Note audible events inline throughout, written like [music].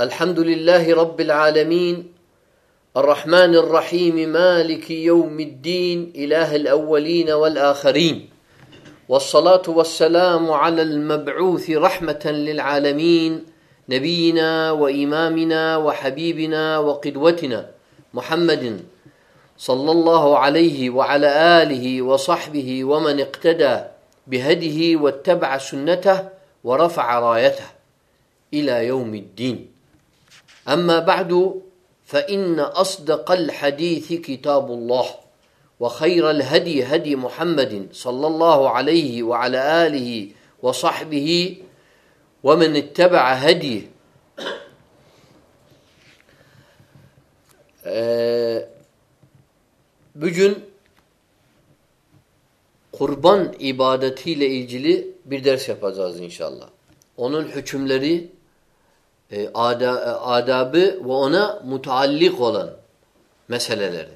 الحمد لله رب العالمين. الرحمن الرحيم مالك يوم الدين إله الأولين والآخرين. والصلاة والسلام على المبعوث رحمة للعالمين نبينا وإمامنا وحبيبنا وقدوتنا محمد صلى الله عليه وعلى آله وصحبه ومن اقتدى بهده واتبع سنته ورفع رايته إلى يوم الدين. أما بعد فإن أصدق الحديث كتاب الله وخير الهدي هدي محمد صلى الله عليه وعلى آله وصحبه ومن اتبع هديه bugün kurban ibadetiyle ilgili bir ders yapacağız inşallah. Onun hükümleri, e, ada, e, adabı ve ona mutallik olan meseleleri.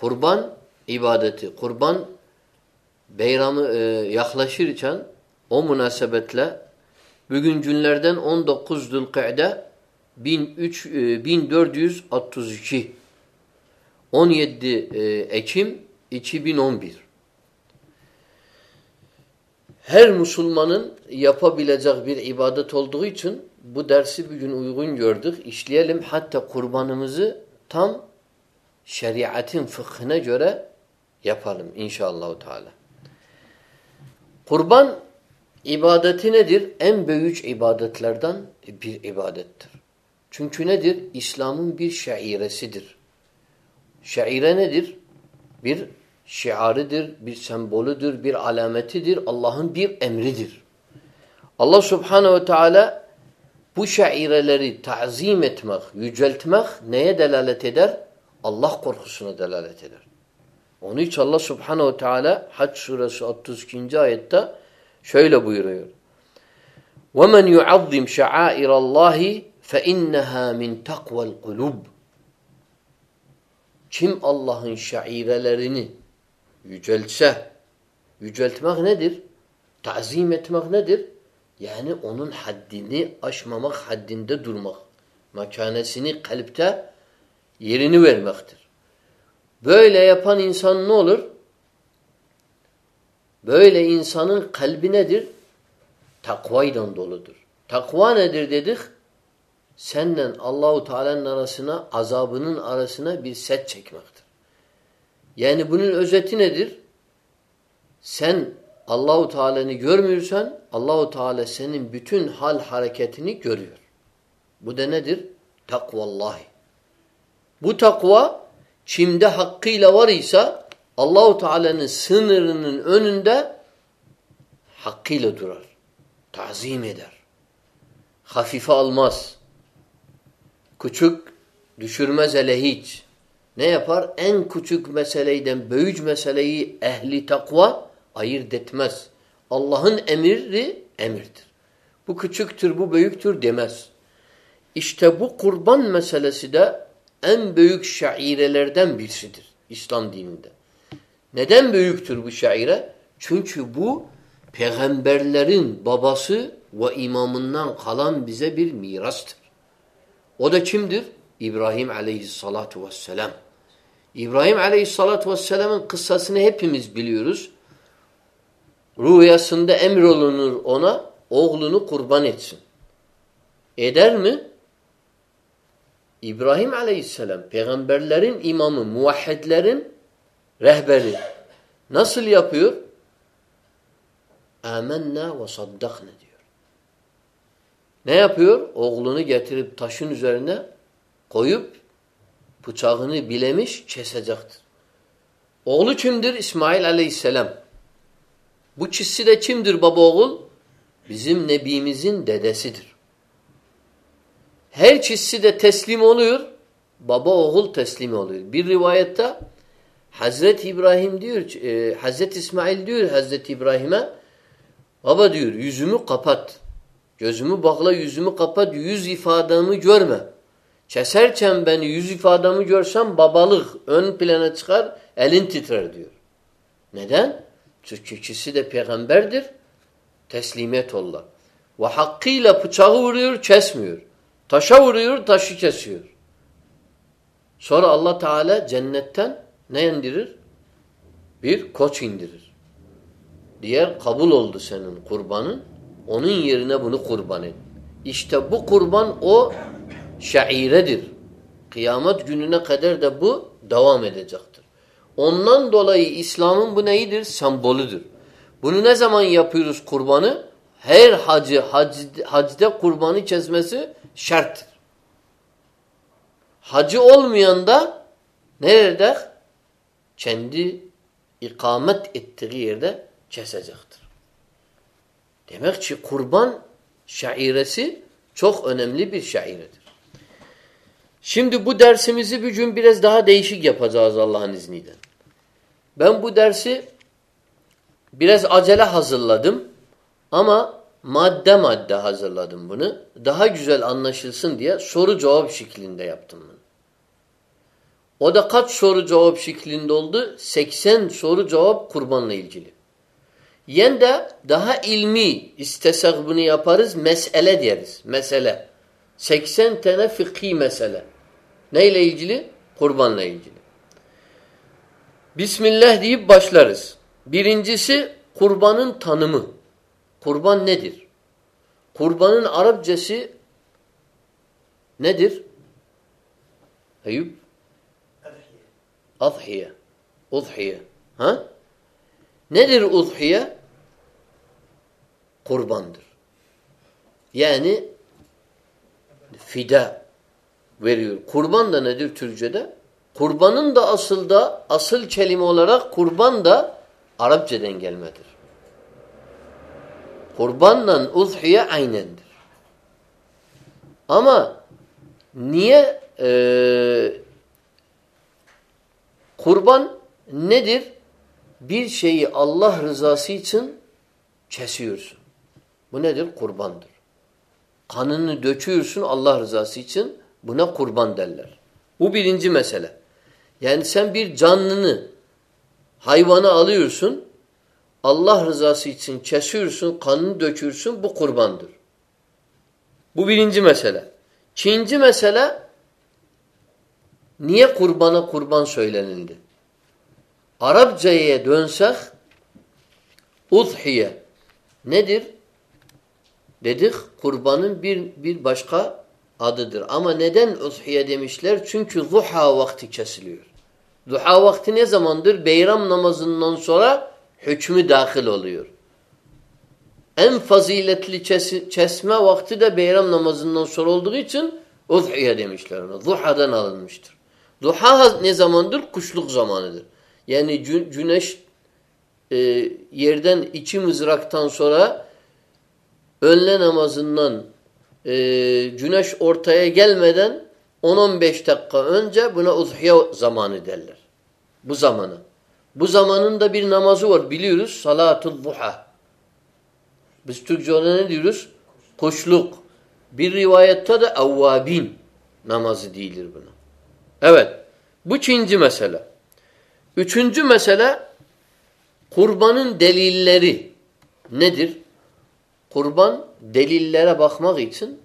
Kurban ibadeti, kurban beyramı e, yaklaşırken o münasebetle bugün günlerden 19 Zülkı'de 1432 17 e, Ekim 2011 her Müslümanın yapabilecek bir ibadet olduğu için bu dersi bugün uygun gördük. İşleyelim hatta kurbanımızı tam şeriatın fıkhına göre yapalım inşallah. Teala. Kurban ibadeti nedir? En büyük ibadetlerden bir ibadettir. Çünkü nedir? İslam'ın bir şairesidir. Şaire nedir? Bir şiarıdır, bir sembolüdür, bir alametidir, Allah'ın bir emridir. Allah subhanehu ve teala bu şaireleri ta'zim etmek, yüceltmek neye delalet eder? Allah korkusuna delalet eder. Onun için Allah subhanehu ve teala Hac suresi 32. ayette şöyle buyuruyor. وَمَنْ يُعَظِّمْ شَعَائِرَ اللّٰهِ فَاِنَّهَا مِنْ تَقْوَى الْقُلُوبِ Kim Allah'ın şairelerini yüceltse, yüceltmek nedir? Tazim etmek nedir? Yani onun haddini aşmamak, haddinde durmak. Mekanesini kalpte yerini vermektir. Böyle yapan insan ne olur? Böyle insanın kalbi nedir? Takvayla doludur. Takva nedir dedik? Senden Allahu Teala'nın arasına, azabının arasına bir set çekmektir. Yani bunun özeti nedir? Sen Allahu Teala'nı görmüyorsan Allahu Teala senin bütün hal hareketini görüyor. Bu da nedir? Takvallahi. Bu takva kimde hakkıyla var ise Allahu Teala'nın sınırının önünde hakkıyla durar. Tazim eder. Hafife almaz. Küçük düşürmez hele hiç. Ne yapar? En küçük meseleyden büyük meseleyi ehli takva ayırt etmez. Allah'ın emri emirdir. Bu küçüktür, bu büyüktür demez. İşte bu kurban meselesi de en büyük şairelerden birisidir İslam dininde. Neden büyüktür bu şaire? Çünkü bu peygamberlerin babası ve imamından kalan bize bir mirastır. O da kimdir? İbrahim aleyhissalatu vesselam. İbrahim aleyhissalatu vesselamın kıssasını hepimiz biliyoruz. Rüyasında emrolunur ona oğlunu kurban etsin. Eder mi? İbrahim aleyhisselam peygamberlerin imamı, muvahhidlerin rehberi. Nasıl yapıyor? Âmennâ ve saddakne diyor. Ne yapıyor? Oğlunu getirip taşın üzerine koyup bıçağını bilemiş kesecektir. Oğlu kimdir? İsmail aleyhisselam. Bu çizsi de kimdir baba oğul? Bizim Nebimizin dedesidir. Her çizsi de teslim oluyor. Baba oğul teslim oluyor. Bir rivayette Hazreti İbrahim diyor, e, Hazreti İsmail diyor Hazreti İbrahim'e baba diyor yüzümü kapat. Gözümü bağla yüzümü kapat. Yüz ifadamı görme. Keserken beni yüz ifadamı görsem babalık ön plana çıkar elin titrer diyor. Neden? Çünkü de peygamberdir. Teslimiyet ollar. Ve hakkıyla bıçağı vuruyor, kesmiyor. Taşa vuruyor, taşı kesiyor. Sonra Allah Teala cennetten ne indirir? Bir koç indirir. Diğer kabul oldu senin kurbanın. Onun yerine bunu kurban et. İşte bu kurban o şairedir. Kıyamet gününe kadar da bu devam edecektir. Ondan dolayı İslam'ın bu neyidir? Sembolüdür. Bunu ne zaman yapıyoruz kurbanı? Her hacı hac, hacde kurbanı kesmesi şarttır. Hacı olmayan da nerede? Kendi ikamet ettiği yerde kesecektir. Demek ki kurban şairesi çok önemli bir şairedir. Şimdi bu dersimizi bir gün biraz daha değişik yapacağız Allah'ın izniyle. Ben bu dersi biraz acele hazırladım ama madde madde hazırladım bunu. Daha güzel anlaşılsın diye soru cevap şeklinde yaptım bunu. O da kaç soru cevap şeklinde oldu? 80 soru cevap kurbanla ilgili. Yen de daha ilmi istesek bunu yaparız. Mesele deriz. Mesele. 80 tane fıkhi mesele. Neyle ilgili? Kurbanla ilgili. Bismillah deyip başlarız. Birincisi kurbanın tanımı. Kurban nedir? Kurbanın Arapçası nedir? Eyüp? Adhiye. Udhiye. Ha? Nedir udhiye? Kurbandır. Yani fida veriyor. Kurban da nedir Türkçe'de? Kurbanın da asılda asıl kelime olarak kurban da Arapçadan gelmedir. Kurbanla uzhiye aynendir. Ama niye e, kurban nedir? Bir şeyi Allah rızası için kesiyorsun. Bu nedir? Kurbandır. Kanını döküyorsun Allah rızası için. Buna kurban derler. Bu birinci mesele. Yani sen bir canlını, hayvanı alıyorsun, Allah rızası için kesiyorsun, kanını döküyorsun, bu kurbandır. Bu birinci mesele. İkinci mesele, niye kurbana kurban söylenildi? Arapçaya dönsek, udhiye nedir? Dedik kurbanın bir, bir başka adıdır. Ama neden udhiye demişler? Çünkü zuha vakti kesiliyor. Duha vakti ne zamandır? Beyram namazından sonra hükmü dahil oluyor. En faziletli kes kesme vakti de beyram namazından sonra olduğu için udhiye demişler ona. Duhadan alınmıştır. Duha ne zamandır? Kuşluk zamanıdır. Yani güneş e, yerden iki mızraktan sonra önle namazından e, güneş ortaya gelmeden 10-15 dakika önce buna uzhiye zamanı derler. Bu zamanı. Bu zamanın da bir namazı var biliyoruz. Salatul duha. Biz Türkçe ona ne diyoruz? Kuşluk. Bir rivayette de evvabin namazı değildir buna. Evet. Bu ikinci mesele. Üçüncü mesele kurbanın delilleri nedir? Kurban delillere bakmak için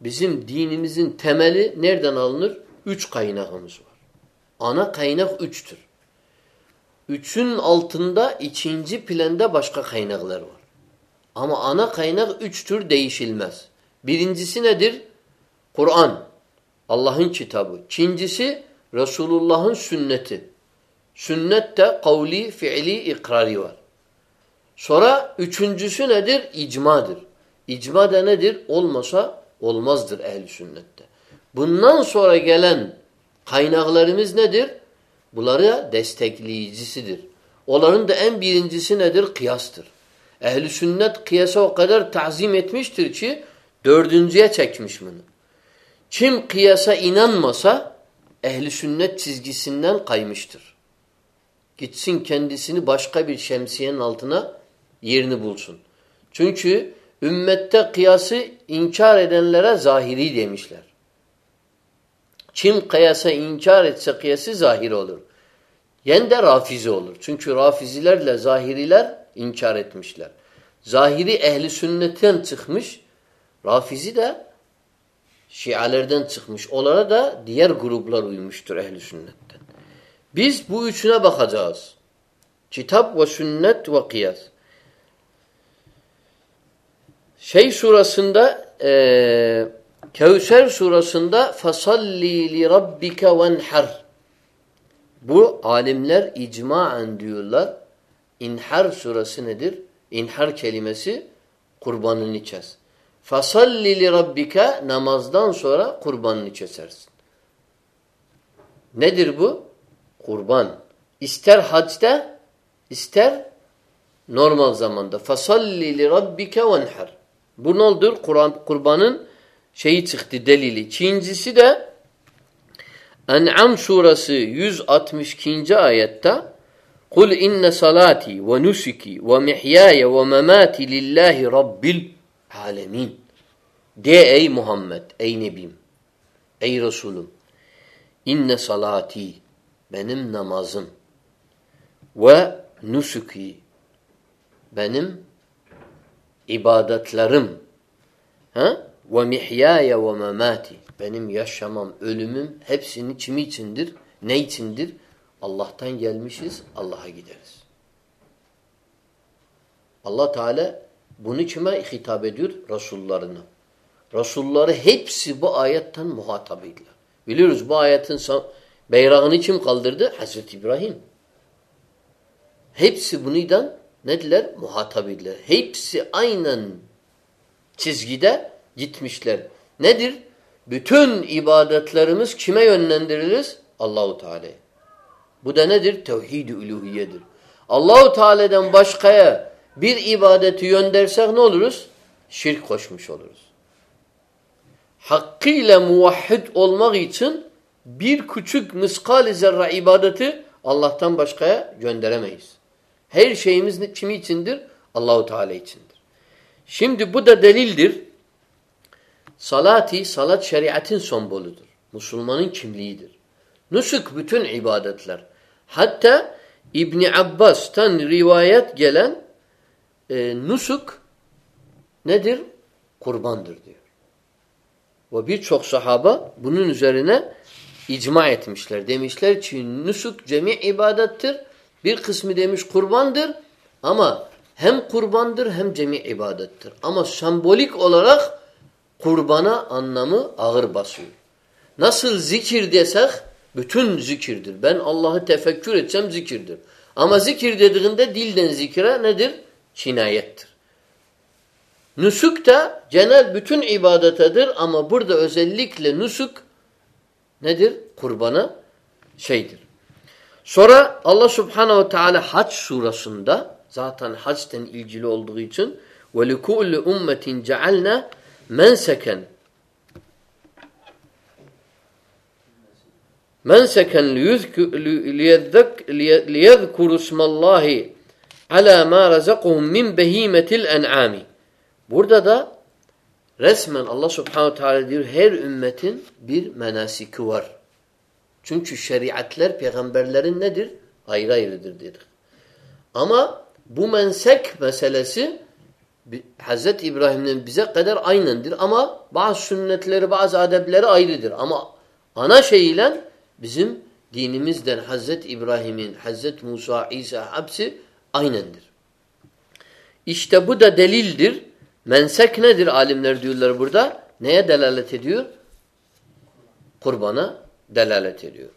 bizim dinimizin temeli nereden alınır? Üç kaynağımız var. Ana kaynak üçtür. Üçün altında ikinci planda başka kaynaklar var. Ama ana kaynak üçtür değişilmez. Birincisi nedir? Kur'an. Allah'ın kitabı. İkincisi Resulullah'ın sünneti. Sünnette kavli, fiili, ikrari var. Sonra üçüncüsü nedir? İcmadır. İcma da nedir? Olmasa olmazdır ehl sünnette. Bundan sonra gelen kaynaklarımız nedir? Bunları destekleyicisidir. Onların da en birincisi nedir? Kıyastır. Ehl-i sünnet kıyasa o kadar tazim etmiştir ki dördüncüye çekmiş bunu. Kim kıyasa inanmasa ehli sünnet çizgisinden kaymıştır. Gitsin kendisini başka bir şemsiyenin altına yerini bulsun. Çünkü ümmette kıyası inkar edenlere zahiri demişler. Kim kıyasa inkar etse kıyası zahiri olur. Yen de rafizi olur. Çünkü rafizilerle zahiriler inkar etmişler. Zahiri ehli sünnetten çıkmış. Rafizi de Şialerden çıkmış. Onlara da diğer gruplar uymuştur ehli sünnetten. Biz bu üçüne bakacağız. Kitap ve sünnet ve kıyas. Şey surasında e, Kevser surasında fasalli li rabbike venhar bu alimler icmaen diyorlar. İnhar surası nedir? İnhar kelimesi kurbanını kes. Fasalli li rabbike namazdan sonra kurbanını kesersin. Nedir bu? Kurban. İster hacda, ister normal zamanda. Fasalli li rabbike venhar. Bu ne oldur? Kur'an kurbanın şeyi çıktı delili. İkincisi de En'am suresi 162. ayette Kul inne salati ve nusuki ve mihyaya ve memati lillahi rabbil alemin. De ey Muhammed, ey Nebim, ey Resulüm. İnne salati, benim namazım ve nusuki, benim ibadetlerim ha? ve mihyaya ve memati, benim yaşamam, ölümüm hepsini kimi içindir? Ne içindir? Allah'tan gelmişiz, Allah'a gideriz. Allah Teala bunu kime hitap ediyor? Resullarına. Resulları hepsi bu ayetten muhatabıydılar. Biliyoruz bu ayetin beyrağını kim kaldırdı? Hazreti İbrahim. Hepsi bundan nediler? Muhatabıydılar. Hepsi aynen çizgide gitmişler. Nedir? Bütün ibadetlerimiz kime yönlendiririz? Allahu Teala'ya. Bu da nedir? Tevhid-i uluhiyedir. Allahu Teala'dan başkaya bir ibadeti yöndersek ne oluruz? Şirk koşmuş oluruz. Hakkıyla muvahhid olmak için bir küçük miskal zerre ibadeti Allah'tan başkaya gönderemeyiz. Her şeyimiz kimi içindir? Allahu Teala içindir. Şimdi bu da delildir. Salati, salat şeriatin semboludur. Müslümanın kimliğidir. Nusuk bütün ibadetler. Hatta İbni Abbas'tan rivayet gelen e, nusuk nedir? Kurbandır diyor. Ve birçok sahaba bunun üzerine icma etmişler. Demişler ki nusuk cemi ibadettir. Bir kısmı demiş kurbandır ama hem kurbandır hem cemi ibadettir. Ama sembolik olarak kurbana anlamı ağır basıyor. Nasıl zikir desek bütün zikirdir. Ben Allah'ı tefekkür etsem zikirdir. Ama zikir dediğinde dilden zikire nedir? Cinayettir. Nusuk da genel bütün ibadetedir ama burada özellikle nusuk nedir? Kurbana şeydir. Sonra Allah Subhanahu Teala Hac surasında zaten hacden ilgili olduğu için ve likulli ummetin cealna menseken menseken liyezkuru ismallahi ala ma razaqahum min behimetil en'ami. Burada da resmen Allah subhanahu teala diyor her ümmetin bir menasiki var. Çünkü şeriatler peygamberlerin nedir? Ayrı ayrıdır dedik. Ama bu mensek meselesi Hz. İbrahim'den bize kadar aynendir ama bazı sünnetleri, bazı adepleri ayrıdır. Ama ana şeyiyle bizim dinimizden Hz. İbrahim'in, Hz. Musa, İsa hepsi aynendir. İşte bu da delildir. Mensek nedir alimler diyorlar burada? Neye delalet ediyor? Kurbana delalet ediyor.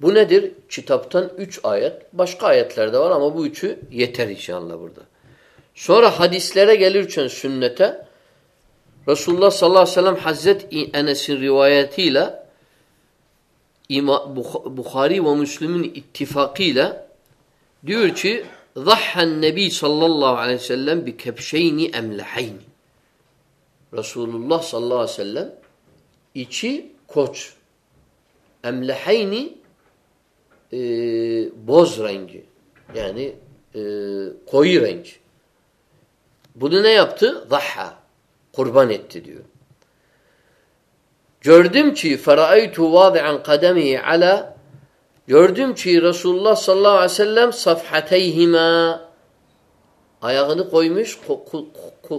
Bu nedir? Kitaptan üç ayet. Başka ayetler de var ama bu üçü yeter inşallah burada. Sonra hadislere gelirken sünnete Resulullah sallallahu aleyhi ve sellem Hazreti Enes'in rivayetiyle Bukhari ve Müslüm'ün ittifakıyla diyor ki Zahhan Nebi sallallahu aleyhi ve sellem bi kepşeyni emleheyni. Resulullah sallallahu aleyhi ve sellem içi koç. Emleheyni e, boz rengi. Yani e, koyu renk. Bunu ne yaptı? Zahha. Kurban etti diyor. Gördüm ki feraaytu vadi'an kademihi ala gördüm ki Resulullah sallallahu aleyhi ve sellem safhateyhima ayağını koymuş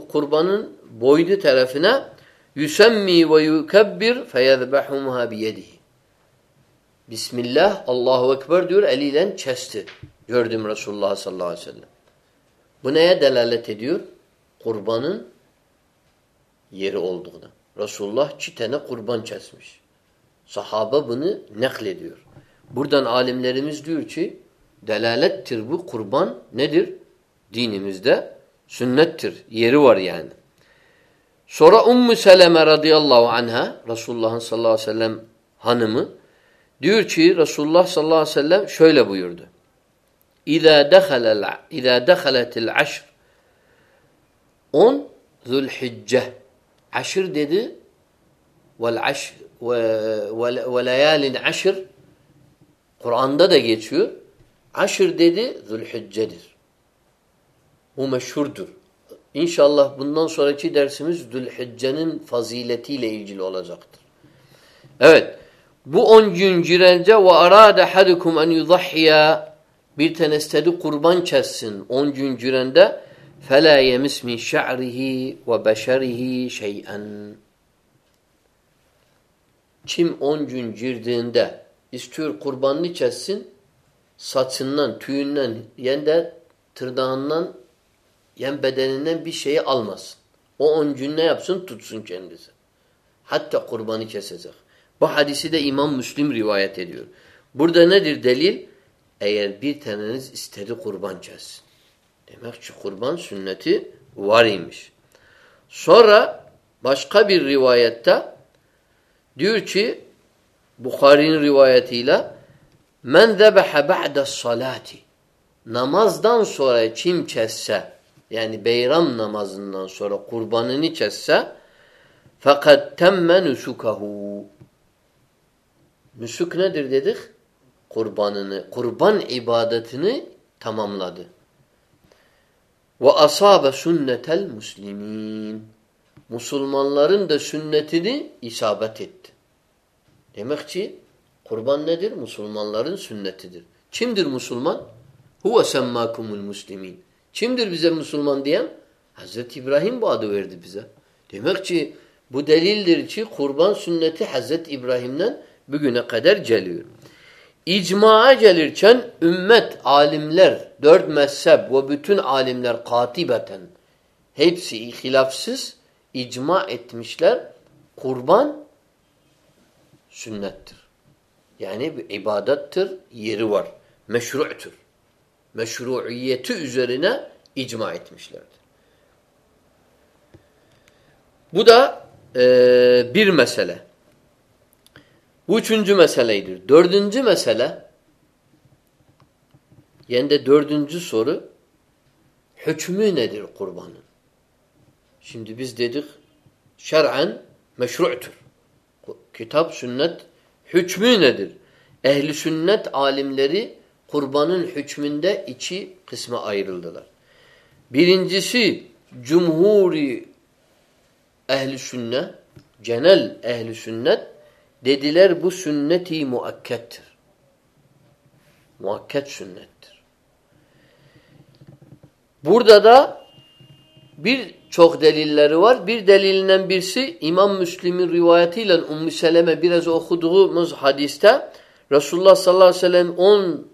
kurbanın boynu tarafına yusemmi ve yukebbir feyezbehumha biyedihi. Bismillah, Allahu Ekber diyor, eliyle kesti. Gördüm Resulullah sallallahu aleyhi ve sellem. Bu neye delalet ediyor? Kurbanın yeri olduğuna. Resulullah iki tane kurban kesmiş. Sahaba bunu naklediyor. Buradan alimlerimiz diyor ki delalettir bu kurban nedir? Dinimizde sünnettir. Yeri var yani. Sonra Ummu Seleme radıyallahu anha Resulullah sallallahu aleyhi ve sellem hanımı diyor ki Resulullah sallallahu aleyhi ve sellem şöyle buyurdu. İza dehalel İza dehaletil aşr 10 Zülhicce Aşır dedi vel aşr ve layalin aşır Kur'an'da da geçiyor. Aşır dedi Zülhicce'dir. Bu meşhurdur. İnşallah bundan sonraki dersimiz Zülhicce'nin faziletiyle ilgili olacaktır. Evet. Bu on gün girince ve arade hadukum en yudahhiya bir tanesi kurban kessin on gün girende fela yemis min şa'rihi ve beşerihi şey'en kim on gün girdiğinde istiyor kurbanını kessin saçından, tüyünden, yen de tırdağından, yen bedeninden bir şeyi almasın. O on gün ne yapsın? Tutsun kendisi. Hatta kurbanı kesecek. Bu hadisi de İmam Müslim rivayet ediyor. Burada nedir delil? Eğer bir taneniz istedi kurban kessin. Demek ki kurban sünneti var imiş. Sonra başka bir rivayette diyor ki Bukhari'nin rivayetiyle men zebehe ba'de salati namazdan sonra kim kesse yani beyram namazından sonra kurbanını kesse fakat temme nusukahu Nusuk nedir dedik? Kurbanını, kurban ibadetini tamamladı. Ve asabe sünnetel muslimin. Musulmanların da sünnetini isabet etti. Demek ki kurban nedir? Musulmanların sünnetidir. Kimdir Musulman? Huve semmâkumul muslimin. Kimdir bize Müslüman diyen? Hazreti İbrahim bu adı verdi bize. Demek ki bu delildir ki kurban sünneti Hazreti İbrahim'den bugüne kadar geliyor. İcma'a gelirken ümmet, alimler, dört mezhep ve bütün alimler katibeten hepsi hilafsız icma etmişler. Kurban sünnettir. Yani bir ibadettir, yeri var. Meşru'tur. Meşruiyeti üzerine icma etmişlerdir. Bu da e, bir mesele. Bu üçüncü meseleydir. Dördüncü mesele yani de dördüncü soru hükmü nedir kurbanın? Şimdi biz dedik şer'en meşru'tur. Kitap, sünnet hükmü nedir? Ehli sünnet alimleri kurbanın hükmünde iki kısma ayrıldılar. Birincisi cumhuri ehli sünnet, genel ehli sünnet Dediler bu sünneti muakkettir. Muakket sünnettir. Burada da bir çok delilleri var. Bir delilinden birisi İmam Müslim'in rivayetiyle Ümmü Seleme biraz okuduğumuz hadiste Resulullah sallallahu aleyhi ve sellem 10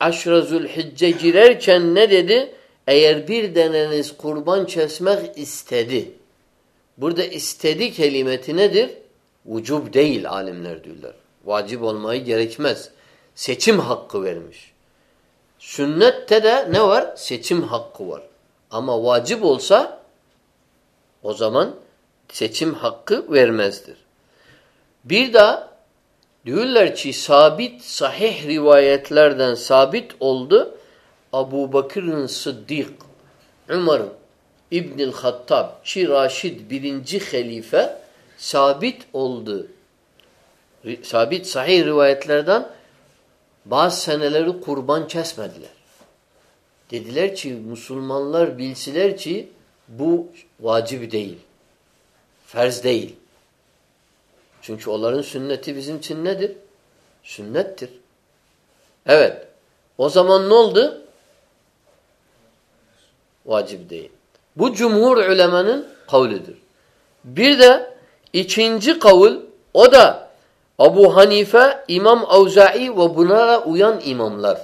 aşra zülhicce girerken ne dedi? Eğer bir deneniz kurban kesmek istedi. Burada istedi kelimeti nedir? Vücub değil alimler diyorlar. Vacip olmayı gerekmez. Seçim hakkı vermiş. Sünnette de ne var? Seçim hakkı var. Ama vacip olsa o zaman seçim hakkı vermezdir. Bir de diyorlar ki sabit sahih rivayetlerden sabit oldu. Abu Bakır'ın Sıddık, Umar İbnül Hattab ki Raşid birinci halife sabit oldu. Sabit sahih rivayetlerden bazı seneleri kurban kesmediler. Dediler ki Müslümanlar bilsiler ki bu vacip değil. Ferz değil. Çünkü onların sünneti bizim için nedir? Sünnettir. Evet. O zaman ne oldu? Vacip değil. Bu cumhur ulemanın kavlidir. Bir de ikinci kavul o da Abu Hanife, İmam Avza'i ve bunlara uyan imamlar.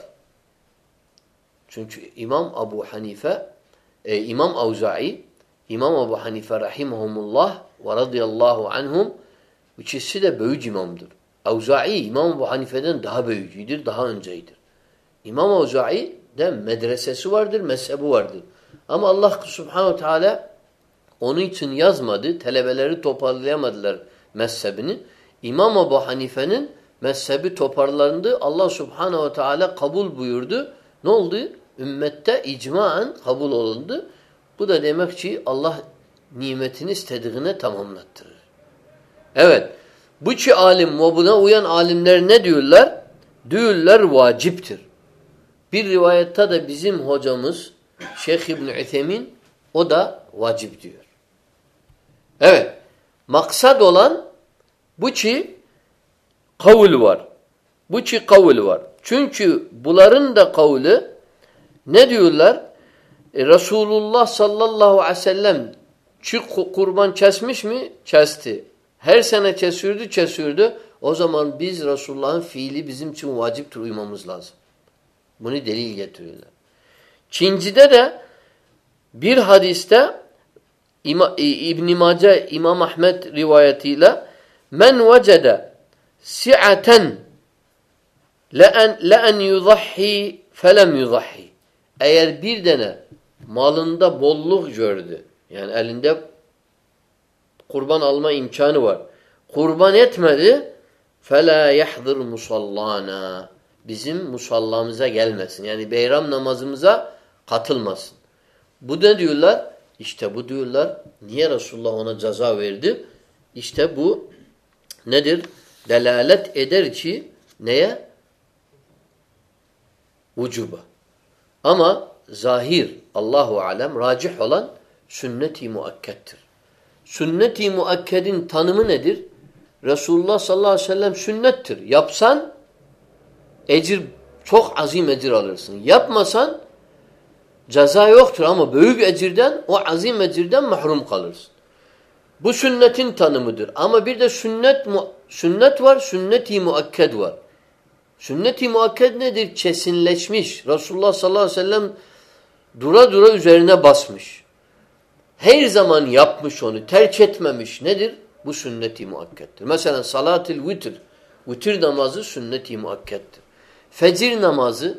Çünkü İmam Abu Hanife, e, İmam Avza'i, İmam Abu Hanife rahimahumullah ve radıyallahu anhum ikisi de büyük imamdır. Avza'i İmam Abu Hanife'den daha büyücüdür, daha önceydir. İmam Avza'i de medresesi vardır, mezhebi vardır. Ama Allah subhanehu teala onun için yazmadı. Telebeleri toparlayamadılar mezhebini. İmam Ebu Hanife'nin mezhebi toparlandı. Allah subhanehu teala kabul buyurdu. Ne oldu? Ümmette icmaen kabul olundu. Bu da demek ki Allah nimetini istediğine tamamlattırır. Evet. Bu ki alim ve buna uyan alimler ne diyorlar? Diyorlar vaciptir. Bir rivayette de bizim hocamız Şeyh İbn Üthemin o da vacip diyor. Evet. Maksad olan bu ki kavul var. Bu ki kavul var. Çünkü bunların da kavlu ne diyorlar? E, Resulullah sallallahu aleyhi ve sellem çi kurban kesmiş mi? Kesti. Her sene kesiyordu, kesiyordu. O zaman biz Resulullah'ın fiili bizim için vaciptir uymamız lazım. Bunu delil getiriyorlar. Çincide de bir hadiste İbn-i Mace İmam Ahmet rivayetiyle men vecede si'aten le'en le'en yudahhi felem yudahhi. Eğer bir tane malında bolluk gördü yani elinde kurban alma imkanı var kurban etmedi fela yahdır musallana. Bizim musallamıza gelmesin. Yani beyram namazımıza katılmasın. Bu ne diyorlar işte bu diyorlar niye Resulullah ona ceza verdi? İşte bu nedir? Delalet eder ki neye? Ucuba. Ama zahir Allahu alem racih olan sünnet-i muakkettir. Sünnet-i muakkedin tanımı nedir? Resulullah sallallahu aleyhi ve sellem sünnettir. Yapsan ecir çok azim ecir alırsın. Yapmasan Ceza yoktur ama büyük ecirden, o azim ecirden mahrum kalırsın. Bu sünnetin tanımıdır. Ama bir de sünnet sünnet var, sünnet-i muakked var. Sünnet-i muakked nedir? Kesinleşmiş. Resulullah sallallahu aleyhi ve sellem dura dura üzerine basmış. Her zaman yapmış onu, terk etmemiş. Nedir? Bu sünnet-i muakkettir. Mesela salatil vitir. Vitir namazı sünnet-i muakkettir. Fecir namazı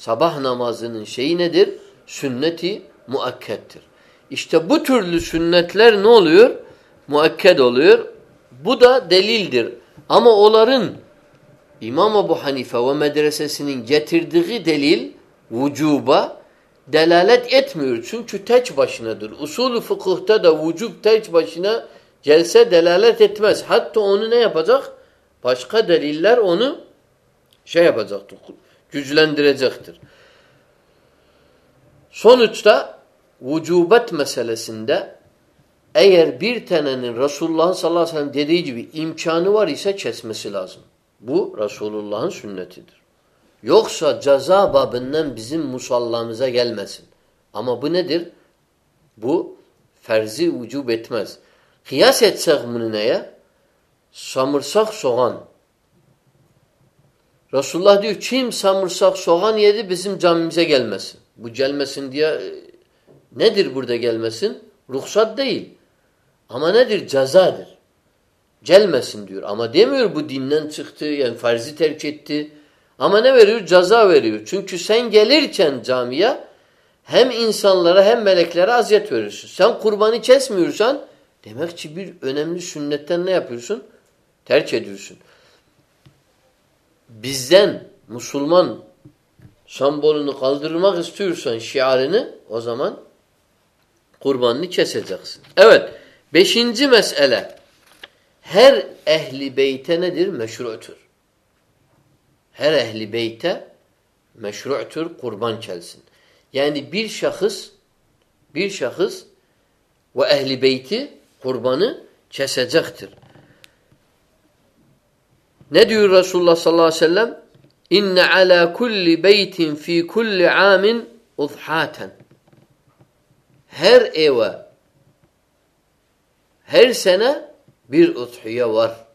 sabah namazının şeyi nedir? Sünneti muakkettir. İşte bu türlü sünnetler ne oluyor? Muakked oluyor. Bu da delildir. Ama onların İmam Ebu Hanife ve medresesinin getirdiği delil vücuba delalet etmiyor. Çünkü tek başınadır. Usulü fıkıhta da vücub tek başına gelse delalet etmez. Hatta onu ne yapacak? Başka deliller onu şey yapacaktır güçlendirecektir. Sonuçta vücubet meselesinde eğer bir tanenin Resulullah'ın sallallahu aleyhi ve sellem dediği gibi imkanı var ise kesmesi lazım. Bu Resulullah'ın sünnetidir. Yoksa ceza babından bizim musallamıza gelmesin. Ama bu nedir? Bu ferzi vücub etmez. Kıyas etsek bunu neye? Samırsak soğan. Resulullah diyor kim samırsak soğan yedi bizim camimize gelmesin. Bu gelmesin diye e, nedir burada gelmesin? Ruhsat değil. Ama nedir? Cezadır. Gelmesin diyor. Ama demiyor bu dinden çıktı yani farzi terk etti. Ama ne veriyor? Ceza veriyor. Çünkü sen gelirken camiye hem insanlara hem meleklere aziyet verirsin. Sen kurbanı kesmiyorsan demek ki bir önemli sünnetten ne yapıyorsun? Terk ediyorsun bizden Müslüman sembolünü kaldırmak istiyorsan şiarını o zaman kurbanını keseceksin. Evet. Beşinci mesele. Her ehli beyte nedir? Meşru'tur. Her ehli beyte meşru'tur kurban kelsin. Yani bir şahıs bir şahıs ve ehli beyti kurbanı kesecektir. Ne diyor Resulullah sallallahu aleyhi ve sellem? İnne ala kulli beytin fi kulli amin uzhaten. Her eve Her sene bir uthiye var.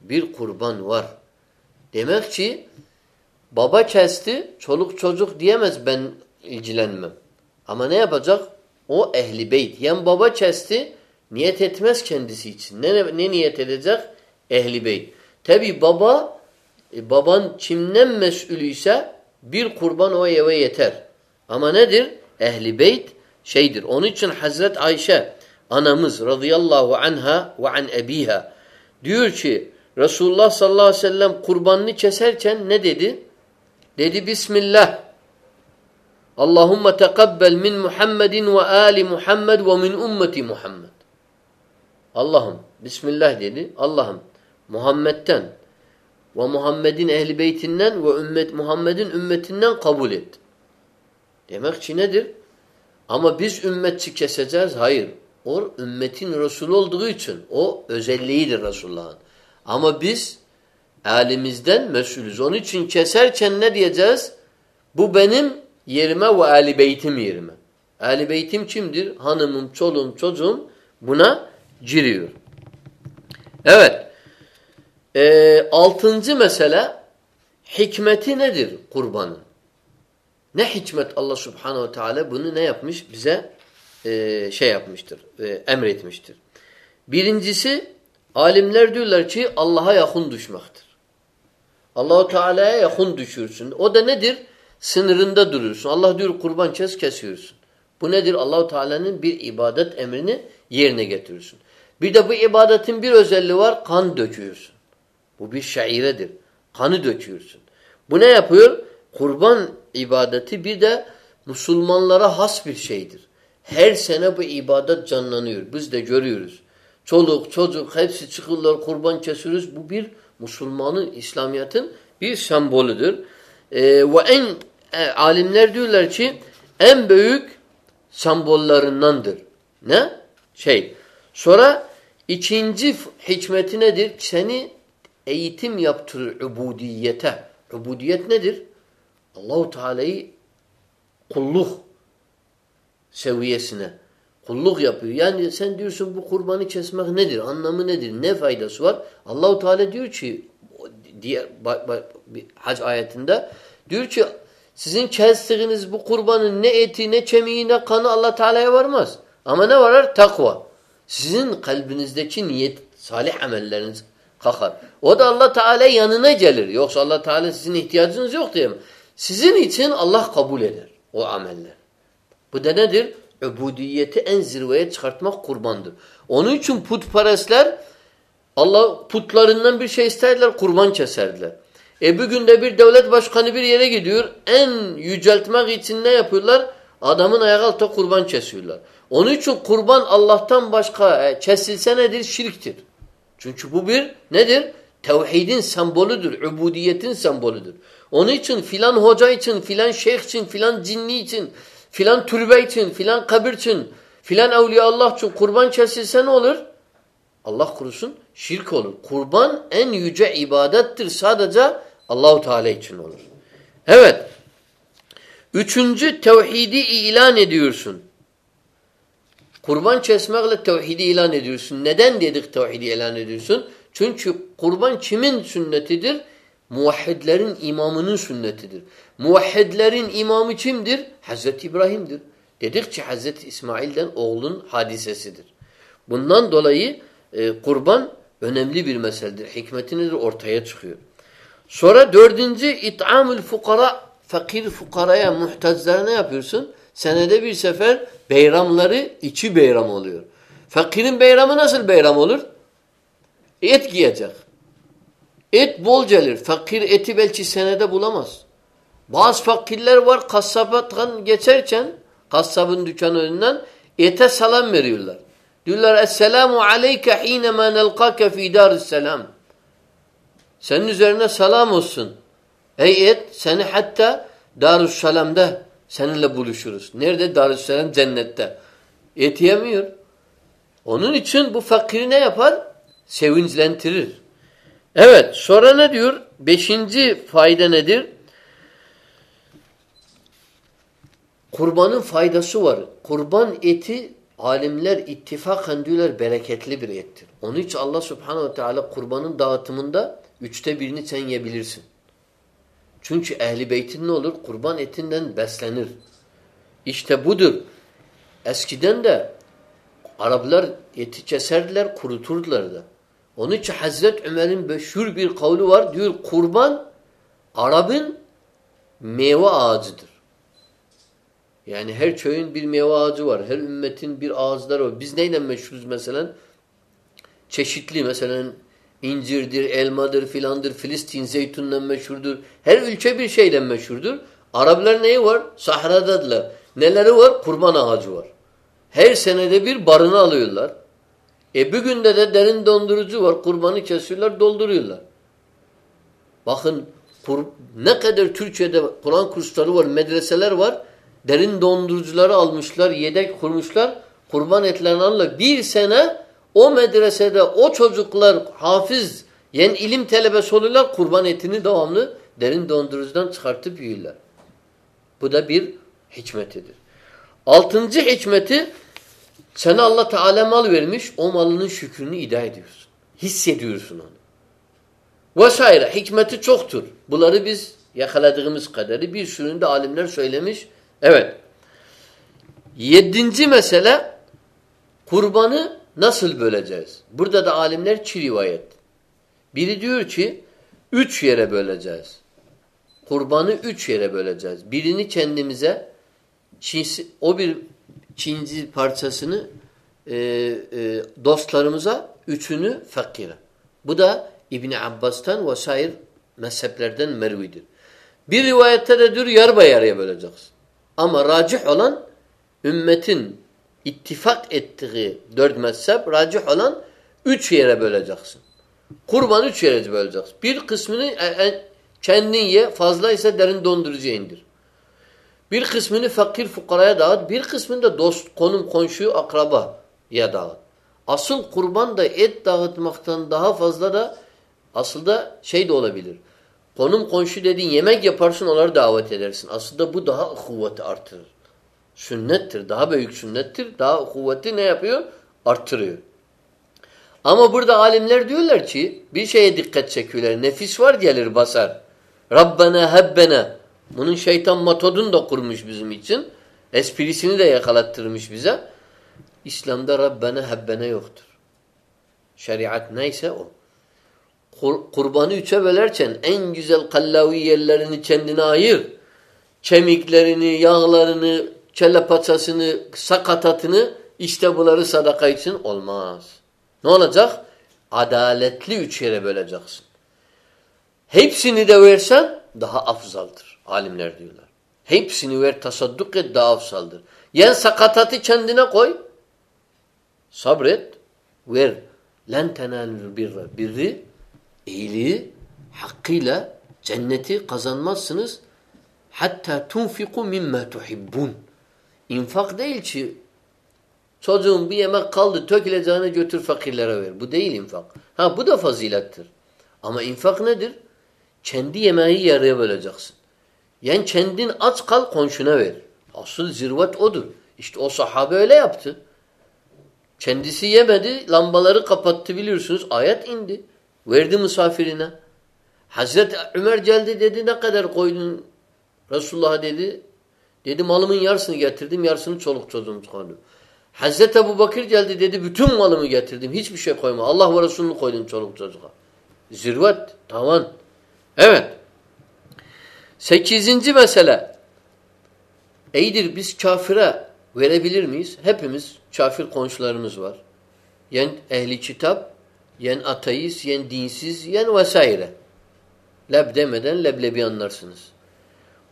Bir kurban var. Demek ki baba kesti, çoluk çocuk diyemez ben ilgilenmem. Ama ne yapacak? O ehli beyt. Yani baba kesti, niyet etmez kendisi için. Ne, ne niyet edecek? Ehli beyt. Tabi baba, e, baban kimden mesulü bir kurban o eve yeter. Ama nedir? Ehli beyt şeydir. Onun için Hazret Ayşe anamız radıyallahu anha ve an ebiha diyor ki Resulullah sallallahu aleyhi ve sellem kurbanını keserken ne dedi? Dedi Bismillah. Allahümme teqabbel min Muhammedin ve ali Muhammed ve min ümmeti Muhammed. Allah'ım Bismillah dedi. Allah'ım Muhammed'den ve Muhammed'in ehli beytinden ve ümmet Muhammed'in ümmetinden kabul et. Demek ki nedir? Ama biz ümmetçi keseceğiz. Hayır. O ümmetin Resulü olduğu için o özelliğidir Resulullah'ın. Ama biz elimizden mesulüz. Onun için keserken ne diyeceğiz? Bu benim yerime ve Ali beytim yerime. Ali beytim kimdir? Hanımım, çoluğum, çocuğum buna giriyor. Evet. Ee, altıncı mesele hikmeti nedir kurbanın? Ne hikmet Allah subhanehu teala bunu ne yapmış? Bize e, şey yapmıştır, e, emretmiştir. Birincisi alimler diyorlar ki Allah'a yakın düşmektir. Allahu Teala'ya yakın düşürsün. O da nedir? Sınırında durursun. Allah diyor kurban kes kesiyorsun. Bu nedir? Allahu Teala'nın bir ibadet emrini yerine getiriyorsun. Bir de bu ibadetin bir özelliği var. Kan döküyorsun. Bu bir şairedir. Kanı döküyorsun. Bu ne yapıyor? Kurban ibadeti bir de Müslümanlara has bir şeydir. Her sene bu ibadet canlanıyor. Biz de görüyoruz. Çoluk, çocuk hepsi çıkırlar, kurban kesiyoruz. Bu bir Müslümanın, İslamiyet'in bir sembolüdür. Ee, ve en e, alimler diyorlar ki en büyük sembollerinden Ne? Şey. Sonra ikinci hikmeti nedir? Seni eğitim yaptırır ubudiyete. Ubudiyet nedir? Allahu Teala'yı kulluk seviyesine kulluk yapıyor. Yani sen diyorsun bu kurbanı kesmek nedir? Anlamı nedir? Ne faydası var? Allahu Teala diyor ki diğer hac ayetinde diyor ki sizin kestiğiniz bu kurbanın ne eti, ne kemiği, ne kanı Allah Teala'ya varmaz. Ama ne varar? Takva. Sizin kalbinizdeki niyet, salih amelleriniz kalkar. O da Allah Teala yanına gelir. Yoksa Allah Teala sizin ihtiyacınız yok diye? Sizin için Allah kabul eder o ameller. Bu da nedir? Ubudiyeti en zirveye çıkartmak kurbandır. Onun için putperestler Allah putlarından bir şey isterler, kurban keserdiler. E bugün de bir devlet başkanı bir yere gidiyor, en yüceltmek için ne yapıyorlar? Adamın ayak altında kurban kesiyorlar. Onun için kurban Allah'tan başka e, kesilse nedir? Şirktir. Çünkü bu bir nedir? Tevhidin sembolüdür, ubudiyetin sembolüdür. Onun için filan hoca için, filan şeyh için, filan cinni için, filan türbe için, filan kabir için, filan evliya Allah için kurban kesilse ne olur? Allah kurusun şirk olur. Kurban en yüce ibadettir. Sadece Allahu Teala için olur. Evet. Üçüncü tevhidi ilan ediyorsun. Kurban kesmekle tevhidi ilan ediyorsun. Neden dedik tevhidi ilan ediyorsun? Çünkü kurban kimin sünnetidir? Muvahhidlerin imamının sünnetidir. Muvahhidlerin imamı kimdir? Hazreti İbrahim'dir. Dedikçe Hazreti İsmail'den oğlun hadisesidir. Bundan dolayı e, kurban önemli bir meseledir. Hikmeti? Ortaya çıkıyor. Sonra dördüncü it'amül fukara fakir fukaraya muhtaclara ne yapıyorsun? Senede bir sefer beyramları içi beyram oluyor. Fakirin beyramı nasıl beyram olur? Et giyecek. Et bol gelir. Fakir eti belki senede bulamaz. Bazı fakirler var kassabattan geçerken kasabın dükkanı önünden ete salam veriyorlar. Diyorlar Esselamu aleyke hinema nelkake fî selam. Senin üzerine salam olsun. Ey et seni hatta Darüsselam'da seninle buluşuruz. Nerede? Darüsselam cennette. Et yemiyor. Onun için bu fakiri ne yapar? Sevinçlendirir. Evet sonra ne diyor? Beşinci fayda nedir? Kurbanın faydası var. Kurban eti alimler ittifakan diyorlar bereketli bir ettir. Onun için Allah subhanehu ve teala kurbanın dağıtımında üçte birini sen yiyebilirsin. Çünkü ehli beytin ne olur? Kurban etinden beslenir. İşte budur. Eskiden de Araplar eti keserdiler, kuruturdular da. Onun için Hazret Ömer'in meşhur bir kavlu var. Diyor kurban Arap'ın meyve ağacıdır. Yani her köyün bir meyve ağacı var. Her ümmetin bir ağaçları var. Biz neyle meşhuruz mesela? Çeşitli mesela incirdir, elmadır filandır, Filistin zeytunla meşhurdur. Her ülke bir şeyle meşhurdur. Araplar neyi var? Sahradadılar. Neleri var? Kurban ağacı var. Her senede bir barını alıyorlar. E bugün de de derin dondurucu var. Kurbanı kesiyorlar, dolduruyorlar. Bakın ne kadar Türkiye'de Kur'an kursları var, medreseler var. Derin dondurucuları almışlar, yedek kurmuşlar. Kurban etlerini alırlar. Bir sene o medresede o çocuklar hafız, yani ilim telebesi oluyorlar. Kurban etini devamlı derin dondurucudan çıkartıp yiyorlar. Bu da bir hikmetidir. Altıncı hikmeti sana Allah Teala mal vermiş, o malının şükrünü iddia ediyorsun. Hissediyorsun onu. Vesaire. Hikmeti çoktur. Bunları biz yakaladığımız kadarı bir süründe alimler söylemiş. Evet. Yedinci mesele kurbanı nasıl böleceğiz? Burada da alimler iki rivayet. Biri diyor ki üç yere böleceğiz. Kurbanı üç yere böleceğiz. Birini kendimize o bir Çinci parçasını e, e, dostlarımıza, üçünü fakire. Bu da İbni Abbas'tan vesaire mezheplerden mervidir. Bir rivayette de diyor yarba yarıya böleceksin. Ama racih olan ümmetin ittifak ettiği dört mezhep racih olan üç yere böleceksin. Kurban üç yere böleceksin. Bir kısmını e, e, kendin ye fazlaysa derin dondurucuya indir. Bir kısmını fakir fukaraya dağıt, bir kısmını da dost, konum, komşu, akrabaya dağıt. Asıl kurban da et dağıtmaktan daha fazla da aslında şey de olabilir. Konum komşu dediğin yemek yaparsın onları davet edersin. Aslında bu daha kuvveti artırır. Sünnettir. Daha büyük sünnettir. Daha kuvveti ne yapıyor? Artırıyor. Ama burada alimler diyorlar ki bir şeye dikkat çekiyorlar. Nefis var gelir basar. Rabbena hebbena bunun şeytan metodunu da kurmuş bizim için. Esprisini de yakalattırmış bize. İslam'da Rabbena Hebbene yoktur. Şeriat neyse o. Kur, kurbanı üçe bölerken en güzel kallavi yerlerini kendine ayır. Kemiklerini, yağlarını, kelle paçasını, sakatatını işte bunları sadaka için olmaz. Ne olacak? Adaletli üç yere böleceksin. Hepsini de versen daha afzaldır. Alimler diyorlar. Hepsini ver tasadduk et daha afsaldır. Yen sakatatı kendine koy. Sabret. Ver. Len tenalül birra. Birri, iyiliği hakkıyla cenneti kazanmazsınız. Hatta tunfiku mimme tuhibbun. İnfak değil ki çocuğun bir yemek kaldı töküleceğini götür fakirlere ver. Bu değil infak. Ha bu da fazilettir. Ama infak nedir? Kendi yemeği yarıya böleceksin. Yani kendin aç kal konşuna ver. Asıl zirvet odur. İşte o sahabe öyle yaptı. Kendisi yemedi, lambaları kapattı biliyorsunuz. Ayet indi. Verdi misafirine. Hazreti Ömer geldi dedi ne kadar koydun Resulullah'a dedi. Dedi malımın yarısını getirdim, yarısını çoluk çocuğum çıkardım. Hazreti Ebu Bakır geldi dedi bütün malımı getirdim. Hiçbir şey koyma. Allah ve Resulünü koydum çoluk çocuğa. Zirvet, tavan. Evet. Sekizinci mesele. İyidir biz kafire verebilir miyiz? Hepimiz kafir komşularımız var. Yen ehli kitap, yen ateist, yen dinsiz, yen vesaire. Leb demeden leblebi anlarsınız.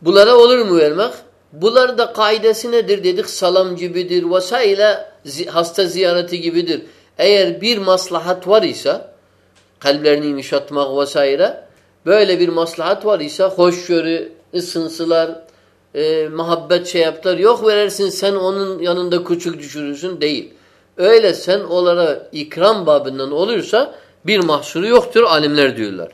Bunlara olur mu vermek? Bunlar da kaidesi nedir dedik? Salam gibidir vesaire hasta ziyareti gibidir. Eğer bir maslahat var ise kalplerini yumuşatmak vesaire Böyle bir maslahat var ise hoşgörü, ısınsılar, e, muhabbet şey yaptılar. Yok verersin sen onun yanında küçük düşürürsün değil. Öyle sen onlara ikram babından olursa bir mahsuru yoktur alimler diyorlar.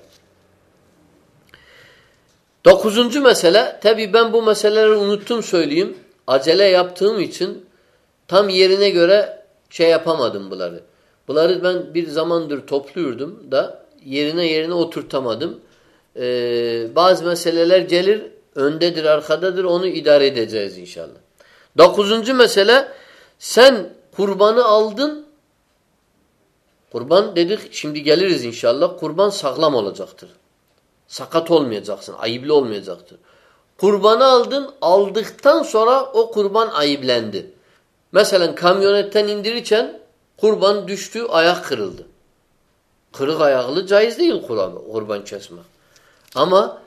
Dokuzuncu mesele, tabi ben bu meseleleri unuttum söyleyeyim. Acele yaptığım için tam yerine göre şey yapamadım bunları. Bunları ben bir zamandır topluyordum da yerine yerine oturtamadım. Ee, bazı meseleler gelir, öndedir, arkadadır. Onu idare edeceğiz inşallah. Dokuzuncu mesele, sen kurbanı aldın. Kurban dedik, şimdi geliriz inşallah. Kurban sağlam olacaktır. Sakat olmayacaksın, ayıblı olmayacaktır. Kurbanı aldın, aldıktan sonra o kurban ayıblendi. Mesela kamyonetten indirirken kurban düştü, ayak kırıldı. Kırık ayaklı caiz değil kurban, kesme. Ama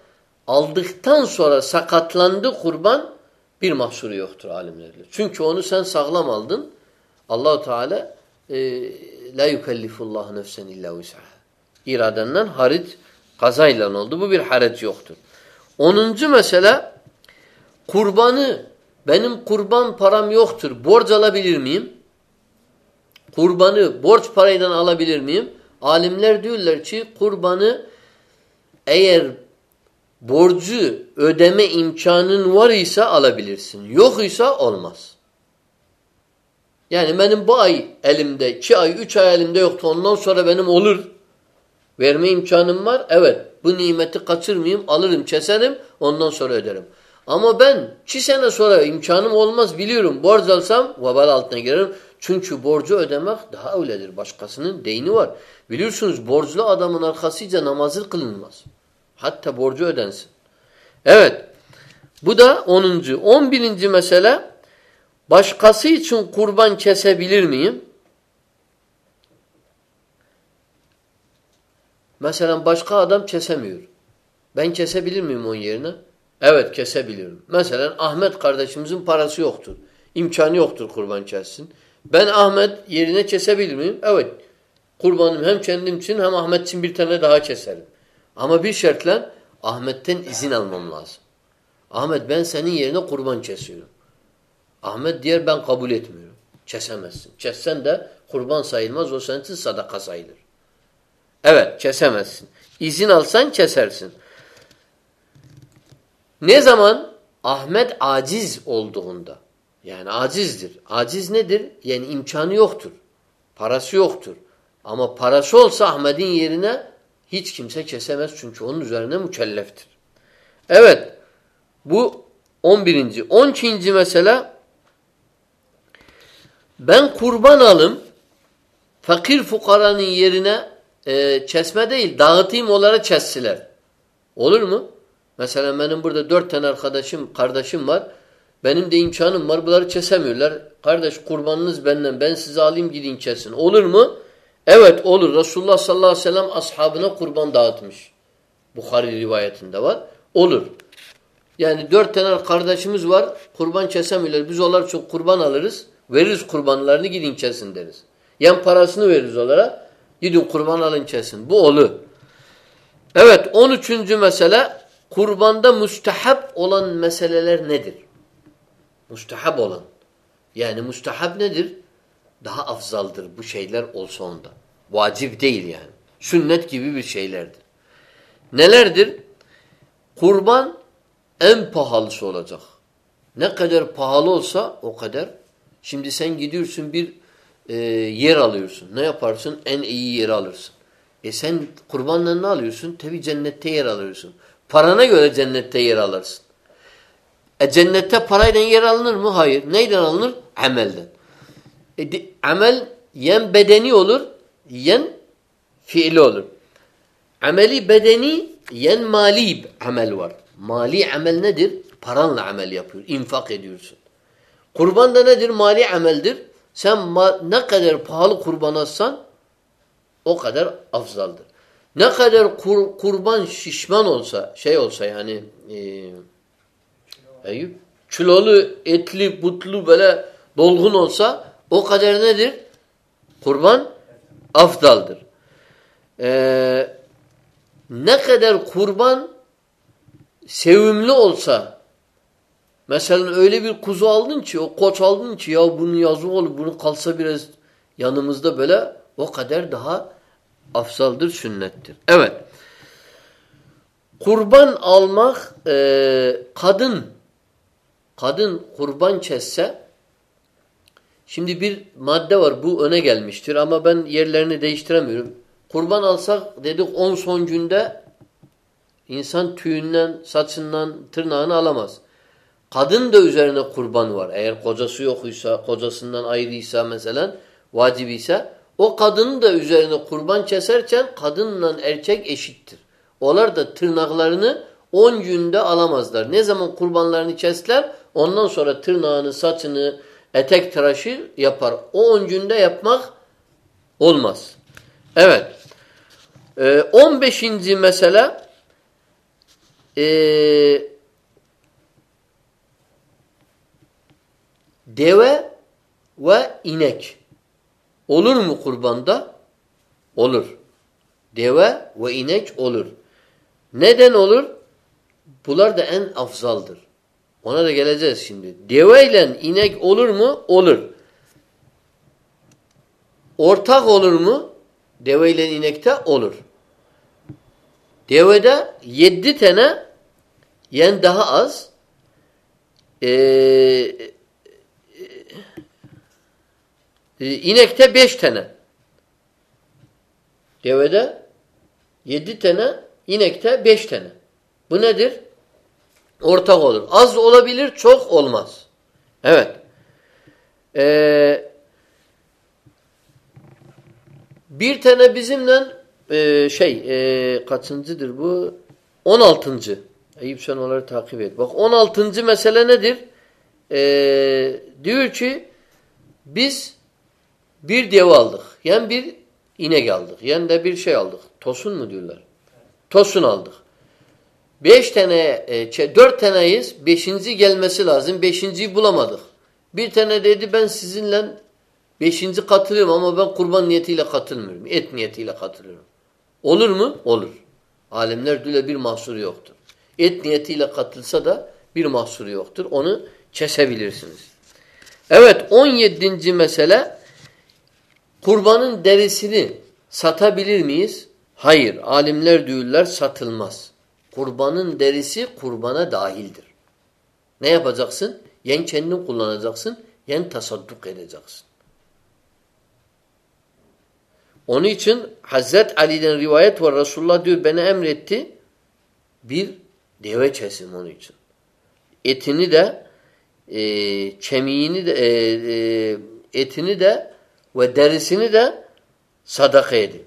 aldıktan sonra sakatlandı kurban bir mahsuru yoktur alimlerle. Çünkü onu sen sağlam aldın. Allahu Teala e, la yukellifullahu nefsen illa vus'aha. İradenden hariç kazayla oldu. Bu bir hariç yoktur. Onuncu mesele kurbanı benim kurban param yoktur. Borç alabilir miyim? Kurbanı borç parayla alabilir miyim? Alimler diyorlar ki kurbanı eğer borcu ödeme imkanın var ise alabilirsin. Yok ise olmaz. Yani benim bu ay elimde, iki ay, üç ay elimde yoktu. Ondan sonra benim olur. Verme imkanım var. Evet. Bu nimeti kaçırmayayım. Alırım, keserim. Ondan sonra öderim. Ama ben iki sene sonra imkanım olmaz biliyorum. Borç alsam vebal altına girerim. Çünkü borcu ödemek daha öyledir. Başkasının deyni var. Biliyorsunuz borçlu adamın arkasıca namazı kılınmaz. Hatta borcu ödensin. Evet. Bu da 10. 11. mesele başkası için kurban kesebilir miyim? Mesela başka adam kesemiyor. Ben kesebilir miyim onun yerine? Evet kesebilirim. Mesela Ahmet kardeşimizin parası yoktur. İmkanı yoktur kurban kessin. Ben Ahmet yerine kesebilir miyim? Evet. Kurbanım hem kendim için hem Ahmet için bir tane daha keserim. Ama bir şartla Ahmet'ten izin almam lazım. Ahmet ben senin yerine kurban kesiyorum. Ahmet diğer ben kabul etmiyorum. Kesemezsin. Kessen de kurban sayılmaz o senin sadaka sayılır. Evet kesemezsin. İzin alsan kesersin. Ne zaman? Ahmet aciz olduğunda. Yani acizdir. Aciz nedir? Yani imkanı yoktur. Parası yoktur. Ama parası olsa Ahmet'in yerine hiç kimse kesemez çünkü onun üzerine mükelleftir. Evet. Bu 11. 12. mesela ben kurban alım fakir fukaranın yerine e, kesme değil dağıtayım onlara kessiler. Olur mu? Mesela benim burada dört tane arkadaşım, kardeşim var. Benim de imkanım var. Bunları kesemiyorlar. Kardeş kurbanınız benden. Ben size alayım gidin kesin. Olur mu? Evet olur. Resulullah sallallahu aleyhi ve sellem ashabına kurban dağıtmış. Bukhari rivayetinde var. Olur. Yani dört tane kardeşimiz var. Kurban kesemiyorlar. Biz onlar çok kurban alırız. Veririz kurbanlarını gidin kesin deriz. Yan parasını veririz onlara. Gidin kurban alın kesin. Bu olur. Evet 13. mesele kurbanda müstehap olan meseleler nedir? Müstehap olan. Yani müstehap nedir? Daha afzaldır bu şeyler olsa onda. Vacip değil yani. Sünnet gibi bir şeylerdir. Nelerdir? Kurban en pahalısı olacak. Ne kadar pahalı olsa o kadar. Şimdi sen gidiyorsun bir e, yer alıyorsun. Ne yaparsın? En iyi yeri alırsın. E sen kurbanla ne alıyorsun? Tabi cennette yer alıyorsun. Parana göre cennette yer alırsın. E cennette parayla yer alınır mı? Hayır. Neyden alınır? Amelden. E, de, amel yen bedeni olur, yen fiili olur. Ameli bedeni, yen mali amel var. Mali amel nedir? Paranla amel yapıyor. infak ediyorsun. Kurban da nedir? Mali ameldir. Sen ne kadar pahalı kurban atsan o kadar afzaldır. Ne kadar kur, kurban şişman olsa, şey olsa yani e, Eyüp, kilolu, etli, butlu böyle dolgun olsa o kadar nedir? Kurban afdaldır. Ee, ne kadar kurban sevimli olsa mesela öyle bir kuzu aldın ki o koç aldın ki ya bunu yazık olur bunu kalsa biraz yanımızda böyle o kadar daha afsaldır, sünnettir. Evet. Kurban almak e, kadın kadın kurban kesse Şimdi bir madde var bu öne gelmiştir ama ben yerlerini değiştiremiyorum. Kurban alsak dedik 10 son günde insan tüyünden, saçından, tırnağını alamaz. Kadın da üzerine kurban var. Eğer kocası yokuysa, kocasından ayrıysa mesela, vacib ise o kadının da üzerine kurban keserken kadınla erkek eşittir. Onlar da tırnaklarını 10 günde alamazlar. Ne zaman kurbanlarını kesler ondan sonra tırnağını, saçını, etek tıraşı yapar. O 10 günde yapmak olmaz. Evet. Ee, 15. mesele ee, deve ve inek. Olur mu kurbanda? Olur. Deve ve inek olur. Neden olur? Bunlar da en afzaldır. Ona da geleceğiz şimdi. Deve ile inek olur mu? Olur. Ortak olur mu? Deve ile inekte olur. Devede yedi tane yen daha az ee, e, inekte beş tane. Devede yedi tane, inekte beş tane. Bu nedir? Ortak olur. Az olabilir, çok olmaz. Evet. Ee, bir tane bizimle e, şey e, kaçıncıdır bu? On altıncı. Eyüp sen onları takip et. Bak on altıncı mesele nedir? Ee, diyor ki biz bir dev aldık. Yani bir inek aldık. Yani de bir şey aldık. Tosun mu diyorlar? Tosun aldık. Beş tane, e, dört taneyiz. Beşinci gelmesi lazım. Beşinciyi bulamadık. Bir tane dedi ben sizinle beşinci katılıyorum ama ben kurban niyetiyle katılmıyorum. Et niyetiyle katılıyorum. Olur mu? Olur. Alimler öyle bir mahsuru yoktur. Et niyetiyle katılsa da bir mahsuru yoktur. Onu kesebilirsiniz. Evet 17. mesele kurbanın derisini satabilir miyiz? Hayır. Alimler diyorlar satılmaz. Kurbanın derisi kurbana dahildir. Ne yapacaksın? Yen kendin kullanacaksın, yen tasadduk edeceksin. Onun için Hazret Ali'den rivayet var. Resulullah diyor beni emretti. Bir deve kesim onun için. Etini de e, kemiğini de e, e, etini de ve derisini de sadaka edin.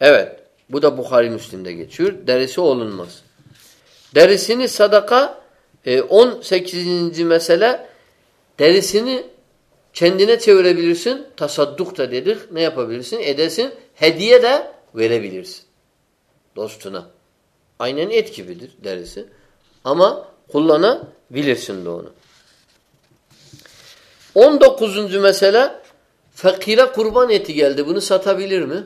Evet. Bu da Bukhari Müslim'de geçiyor. Derisi olunmaz. Derisini sadaka e, 18. mesele derisini kendine çevirebilirsin. Tasadduk da dedik. Ne yapabilirsin? Edesin. Hediye de verebilirsin. Dostuna. Aynen et gibidir derisi. Ama kullanabilirsin de onu. 19. mesele fakire kurban eti geldi. Bunu satabilir mi?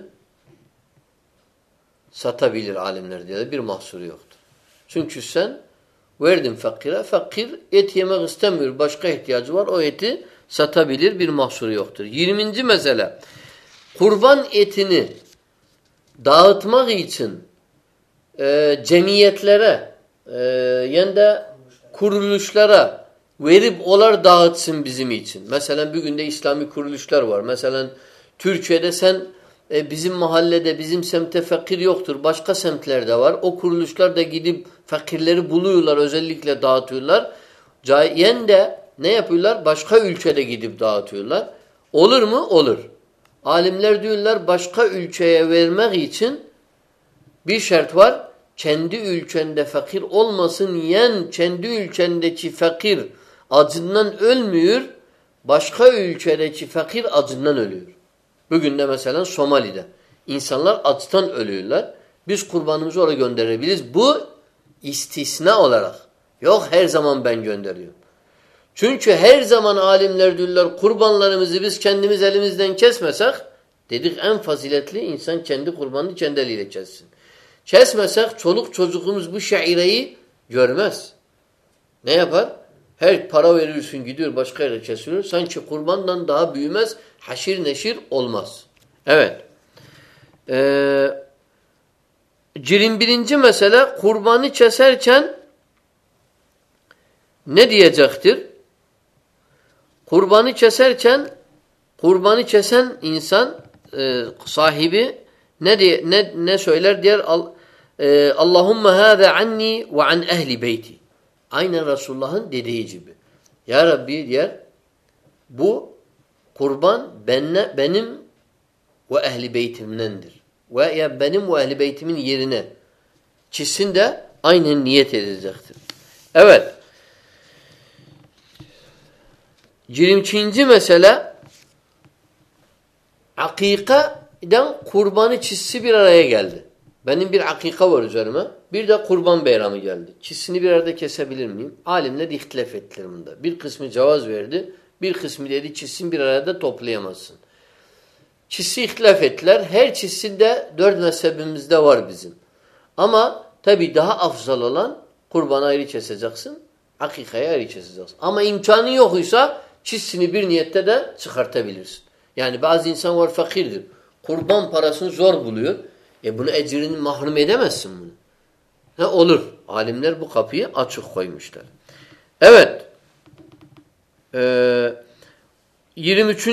satabilir alimler diye bir mahsuru yoktur. Çünkü sen verdin fakire, fakir et yemek istemiyor, başka ihtiyacı var, o eti satabilir bir mahsuru yoktur. 20. mesele, kurban etini dağıtmak için e, cemiyetlere e, yani de kuruluşlara verip olar dağıtsın bizim için. Mesela bugün de İslami kuruluşlar var. Mesela Türkiye'de sen e, bizim mahallede, bizim semte fakir yoktur. Başka semtlerde var. O kuruluşlar da gidip fakirleri buluyorlar, özellikle dağıtıyorlar. Yen de ne yapıyorlar? Başka ülkede gidip dağıtıyorlar. Olur mu? Olur. Alimler diyorlar başka ülkeye vermek için bir şart var. Kendi ülkende fakir olmasın. Yen kendi ülkendeki fakir acından ölmüyor. Başka ülkedeki fakir acından ölüyor. Bugün de mesela Somali'de. insanlar açtan ölüyorlar. Biz kurbanımızı oraya gönderebiliriz. Bu istisna olarak. Yok her zaman ben gönderiyorum. Çünkü her zaman alimler diyorlar kurbanlarımızı biz kendimiz elimizden kesmesek dedik en faziletli insan kendi kurbanını kendi eliyle kessin. Kesmesek çoluk çocuğumuz bu şaireyi görmez. Ne yapar? Her para veriyorsun gidiyor başka yere kesiliyor. Sanki kurbandan daha büyümez, haşir neşir olmaz. Evet. Ee, birinci mesele kurbanı keserken ne diyecektir? kurbanı keserken kurbanı kesen insan e, sahibi ne diye, ne ne söyler diğer e, Allahumme hâze anni ve an ehli beyti. Aynen Resulullah'ın dediği gibi. Ya Rabbi diğer bu kurban benle, benim ve ehli beytimdendir. Ve ya benim ve ehli beytimin yerine çizsin de aynen niyet edecektir. Evet. 22. mesele akikaden kurbanı çizsi bir araya geldi. Benim bir akika var üzerime. Bir de kurban bayramı geldi. Çizsini bir arada kesebilir miyim? Alimler ihtilaf ettiler bunda. Bir kısmı cevaz verdi. Bir kısmı dedi çizsin bir arada toplayamazsın. Çizsi ihtilaf ettiler. Her çizsi de dört mezhebimizde var bizim. Ama tabi daha afzal olan kurbanı ayrı keseceksin. Akikayı ayrı keseceksin. Ama imkanı yoksa çizsini bir niyette de çıkartabilirsin. Yani bazı insan var fakirdir. Kurban parasını zor buluyor. E bunu ecrini mahrum edemezsin bunu. Ne olur. Alimler bu kapıyı açık koymuşlar. Evet. Ee, 23.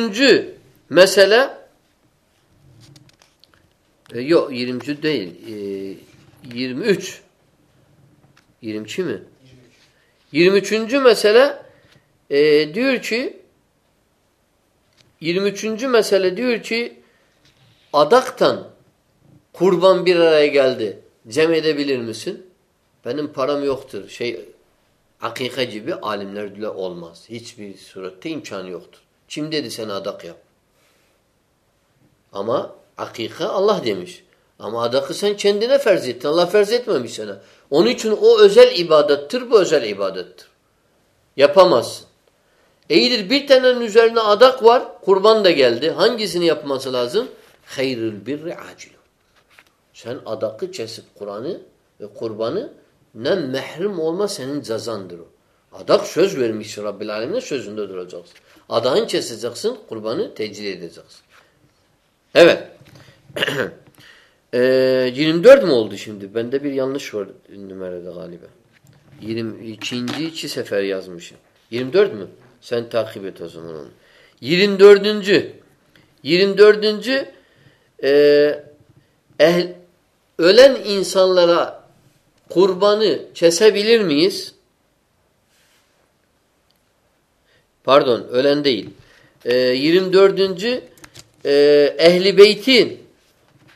mesele e, yok 23 değil. E, 23 22 mi? 23. mesele e, diyor ki 23. mesele diyor ki adaktan kurban bir araya geldi. Cem edebilir misin? Benim param yoktur. Şey akika gibi alimler bile olmaz. Hiçbir surette imkanı yoktur. Kim dedi sen adak yap? Ama akika Allah demiş. Ama adakı sen kendine ferz ettin. Allah ferz etmemiş sana. Onun için o özel ibadettir, bu özel ibadettir. Yapamazsın. İyidir bir tanenin üzerine adak var, kurban da geldi. Hangisini yapması lazım? Hayrül birri acilu. Sen adakı kesip Kur'an'ı ve kurbanı ne mehrim olma senin cezandır o. Adak söz vermiş Rabbil Alemin'e sözünde duracaksın. Adağın keseceksin, kurbanı tecil edeceksin. Evet. [clears throat] e, 24 mi oldu şimdi? Bende bir yanlış var numarada galiba. 22. iki sefer yazmışım. 24 mü? Sen takip et o zaman onu. 24. 24. E, ehl, ölen insanlara kurbanı kesebilir miyiz? Pardon ölen değil. E, 24. E, ehli beytin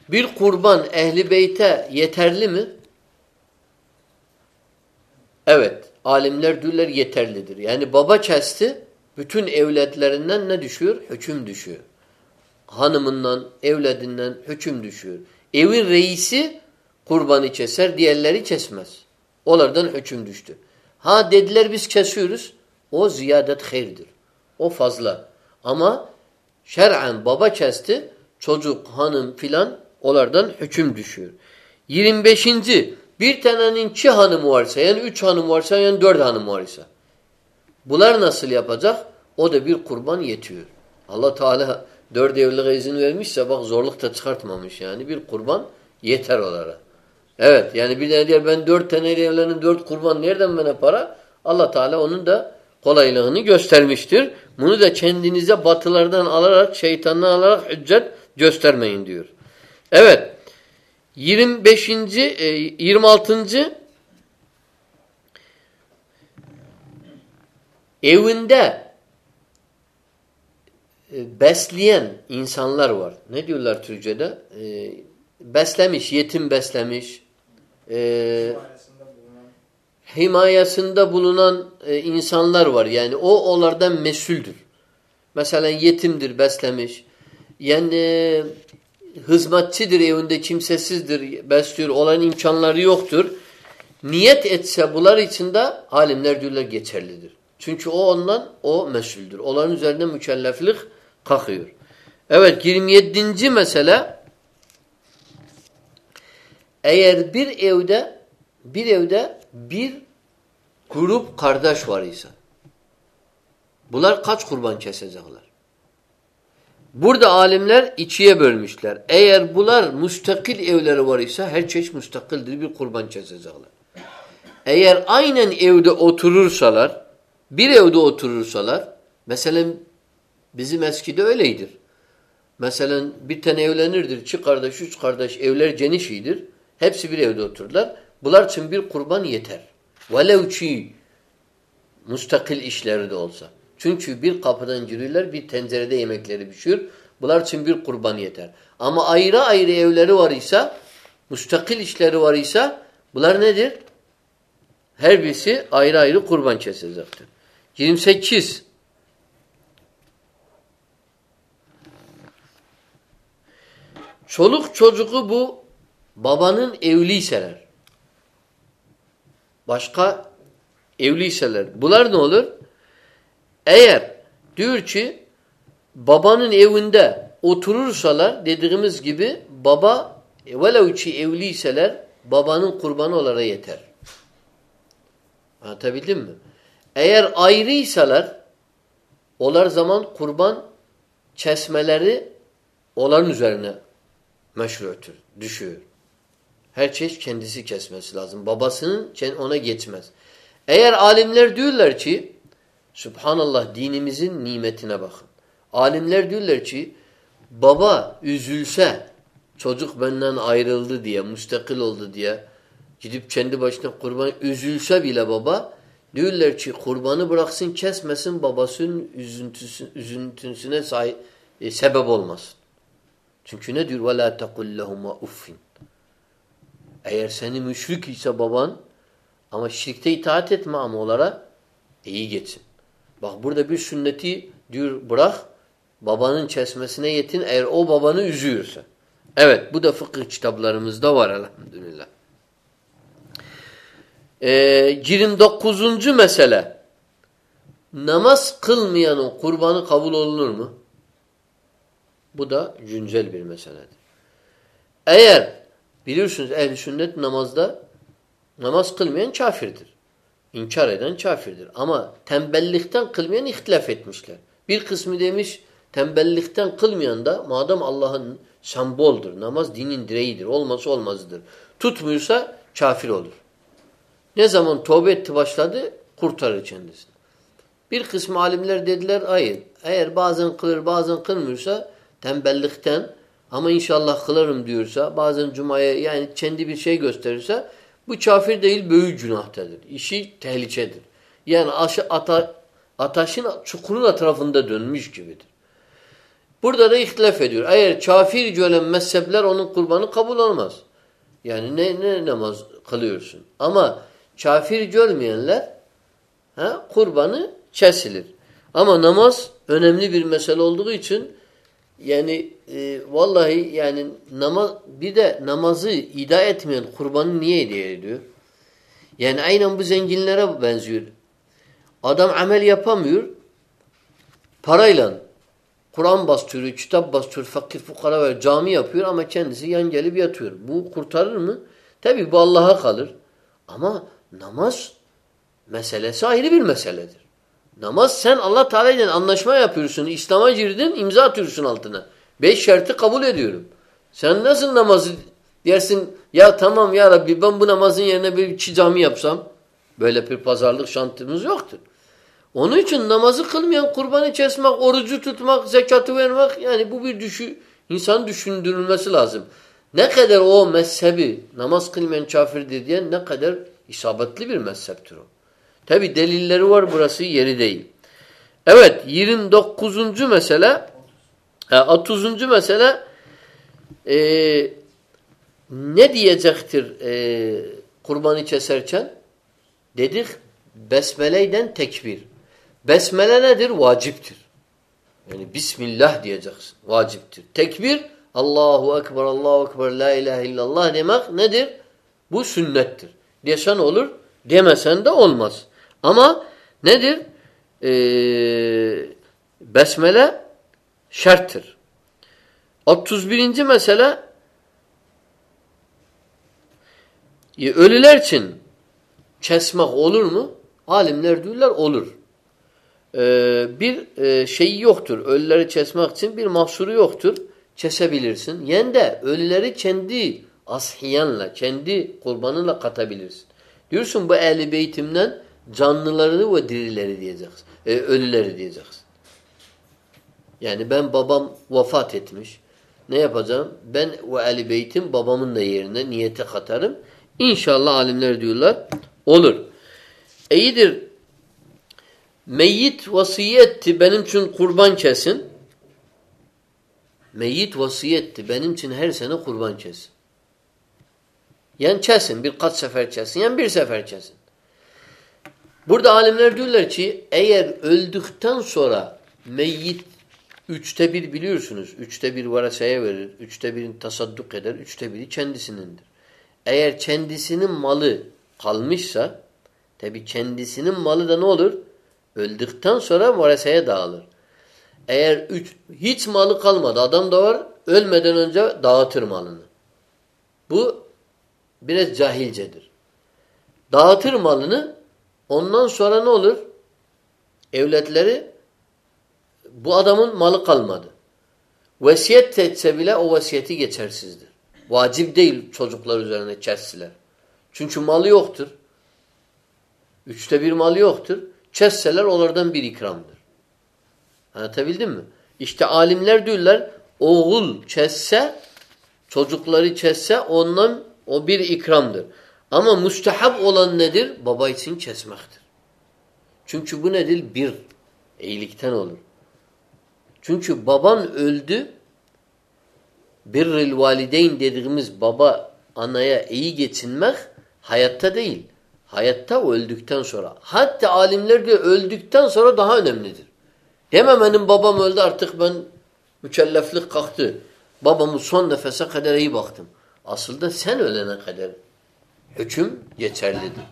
bir kurban ehli beyte yeterli mi? Evet. Alimler diyorlar yeterlidir. Yani baba kesti bütün evletlerinden ne düşüyor? Hüküm düşüyor. Hanımından, evladinden hüküm düşüyor. Evin reisi kurbanı keser, diğerleri kesmez. Onlardan hüküm düştü. Ha dediler biz kesiyoruz. O ziyadet hayırdır. O fazla. Ama şer'en baba kesti, çocuk, hanım filan onlardan hüküm düşüyor. 25. Bir tanenin iki hanımı varsa, yani üç hanım varsa, yani dört hanım varsa. Bunlar nasıl yapacak? O da bir kurban yetiyor. Allah Teala dört evliliğe izin vermişse bak zorluk da çıkartmamış yani. Bir kurban yeter onlara. Evet yani bir tane diyor ben dört taneyle evlenin dört kurban nereden bana para? Allah Teala onun da kolaylığını göstermiştir. Bunu da kendinize batılardan alarak, şeytandan alarak hüccet göstermeyin diyor. Evet. 25. 26. evinde e, besleyen insanlar var. Ne diyorlar Türkçe'de? E, beslemiş, yetim beslemiş. E, himayesinde bulunan e, insanlar var. Yani o onlardan mesuldür. Mesela yetimdir, beslemiş. Yani hizmetçidir evinde kimsesizdir, besliyor, olan imkanları yoktur. Niyet etse bunlar içinde alimler diyorlar geçerlidir. Çünkü o ondan o mesuldür. Onların üzerinde mükelleflik kalkıyor. Evet 27. mesele eğer bir evde bir evde bir grup kardeş var ise bunlar kaç kurban kesecekler? Burada alimler ikiye bölmüşler. Eğer bunlar müstakil evleri var ise her çeşit müstakildir bir kurban kesecekler. Eğer aynen evde oturursalar, bir evde oturursalar, Mesela bizim eskide öyleydir. Mesela bir tane evlenirdir. İki kardeş, üç kardeş evler geniş iyidir. Hepsi bir evde otururlar. Bunlar için bir kurban yeter. Velev ki müstakil işleri de olsa. Çünkü bir kapıdan girirler, bir tencerede yemekleri pişiyor. Bunlar için bir kurban yeter. Ama ayrı ayrı evleri var ise, müstakil işleri var ise, bunlar nedir? Her birisi ayrı ayrı kurban kesecektir. 28. Çoluk çocuğu bu babanın evliyseler. Başka evliyseler. Bunlar ne olur? Eğer diyor ki babanın evinde oturursalar dediğimiz gibi baba velev ki evliyseler babanın kurbanı olarak yeter. Anlatabildim mi? Eğer ayrıysalar olar zaman kurban kesmeleri onların üzerine meşrutur, düşüyor. Her çeşit kendisi kesmesi lazım. Babasının ona geçmez. Eğer alimler diyorlar ki Subhanallah dinimizin nimetine bakın. Alimler diyorlar ki baba üzülse çocuk benden ayrıldı diye, müstakil oldu diye gidip kendi başına kurban üzülse bile baba diyorlar ki kurbanı bıraksın kesmesin babasının üzüntüsü, üzüntüsüne sahip, e, sebep olmasın. Çünkü ne diyor? وَلَا تَقُلْ لَهُمَا uffin. Eğer seni müşrik ise baban ama şirkte itaat etme ama onlara iyi geçsin. Bak burada bir sünneti diyor bırak babanın kesmesine yetin eğer o babanı üzüyorsa. Evet bu da fıkıh kitaplarımızda var elhamdülillah. Ee, 29. mesele namaz kılmayanın kurbanı kabul olunur mu? Bu da güncel bir meseledir. Eğer biliyorsunuz ehl sünnet namazda namaz kılmayan kafirdir. İnkar eden kafirdir. Ama tembellikten kılmayan ihtilaf etmişler. Bir kısmı demiş tembellikten kılmayan da madem Allah'ın semboldur. Namaz dinin direğidir. Olması olmazdır. Tutmuyorsa kafir olur. Ne zaman tövbe etti başladı kurtarır kendisini. Bir kısmı alimler dediler hayır. Eğer bazen kılır bazen kılmıyorsa tembellikten ama inşallah kılarım diyorsa bazen cumaya yani kendi bir şey gösterirse bu kafir değil büyük günahtadır. İşi tehlikedir. Yani aşı, ata, ataşın çukurun etrafında dönmüş gibidir. Burada da ihtilaf ediyor. Eğer kafir gören mezhepler onun kurbanı kabul olmaz. Yani ne, ne namaz kılıyorsun? Ama kafir görmeyenler ha, kurbanı kesilir. Ama namaz önemli bir mesele olduğu için yani e, vallahi yani namaz bir de namazı ida etmeyen kurbanı niye hediye ediyor? Yani aynen bu zenginlere benziyor. Adam amel yapamıyor. Parayla Kur'an bastırıyor, kitap bastırıyor, fakir fukara ver, cami yapıyor ama kendisi yan gelip yatıyor. Bu kurtarır mı? Tabi bu Allah'a kalır. Ama namaz meselesi ayrı bir meseledir. Namaz sen Allah Teala ile anlaşma yapıyorsun. İslam'a girdin imza atıyorsun altına. Beş şartı kabul ediyorum. Sen nasıl namazı dersin ya tamam ya Rabbi ben bu namazın yerine bir iki cami yapsam böyle bir pazarlık şantımız yoktur. Onun için namazı kılmayan kurbanı kesmek, orucu tutmak, zekatı vermek yani bu bir düşü, insan düşündürülmesi lazım. Ne kadar o mezhebi namaz kılmayan kafirdir diyen ne kadar isabetli bir mezheptir o. Tabi delilleri var burası yeri değil. Evet 29. mesele 30. mesele e, ne diyecektir e, kurbanı keserken? Dedik besmeleyden tekbir. Besmele nedir? Vaciptir. Yani Bismillah diyeceksin. Vaciptir. Tekbir Allahu Ekber, Allahu Ekber, La ilahe illallah demek nedir? Bu sünnettir. Desen olur, demesen de olmaz. Ama nedir? Ee, besmele şarttır. 31. mesele e, ölüler için kesmek olur mu? Alimler diyorlar olur. Ee, bir e, şeyi yoktur. Ölüleri kesmek için bir mahsuru yoktur. Kesebilirsin. Yen de ölüleri kendi ashiyanla, kendi kurbanınla katabilirsin. Diyorsun bu ehli beytimden canlıları ve dirileri diyeceksin. E, ölüleri diyeceksin. Yani ben babam vefat etmiş. Ne yapacağım? Ben ve Ali Beyt'in babamın da yerine niyete katarım. İnşallah alimler diyorlar olur. İyidir. Meyyit vasiyetti benim için kurban kesin. Meyyit vasiyetti benim için her sene kurban kesin. Yani kesin birkaç sefer kesin. Yani bir sefer kesin. Burada alimler diyorlar ki eğer öldükten sonra meyyit üçte bir biliyorsunuz. Üçte bir varasaya verir. Üçte birini tasadduk eder. Üçte biri kendisinindir. Eğer kendisinin malı kalmışsa tabi kendisinin malı da ne olur? Öldükten sonra varasaya dağılır. Eğer üç, hiç malı kalmadı adam da var ölmeden önce dağıtır malını. Bu biraz cahilcedir. Dağıtır malını ondan sonra ne olur? Evletleri bu adamın malı kalmadı. Vesiyet etse bile o vasiyeti geçersizdir. Vacip değil çocuklar üzerine kessiler. Çünkü malı yoktur. Üçte bir malı yoktur. Kesseler onlardan bir ikramdır. Anlatabildim mi? İşte alimler diyorlar oğul kesse çocukları kesse ondan o bir ikramdır. Ama müstehab olan nedir? Baba için kesmektir. Çünkü bu nedir? Bir. iyilikten olur. Çünkü baban öldü. Birril valideyn dediğimiz baba anaya iyi geçinmek hayatta değil. Hayatta öldükten sonra. Hatta alimler diyor öldükten sonra daha önemlidir. Deme benim babam öldü artık ben mükelleflik kalktı. Babamı son nefese kadar iyi baktım. Aslında sen ölene kadar hüküm geçerlidir.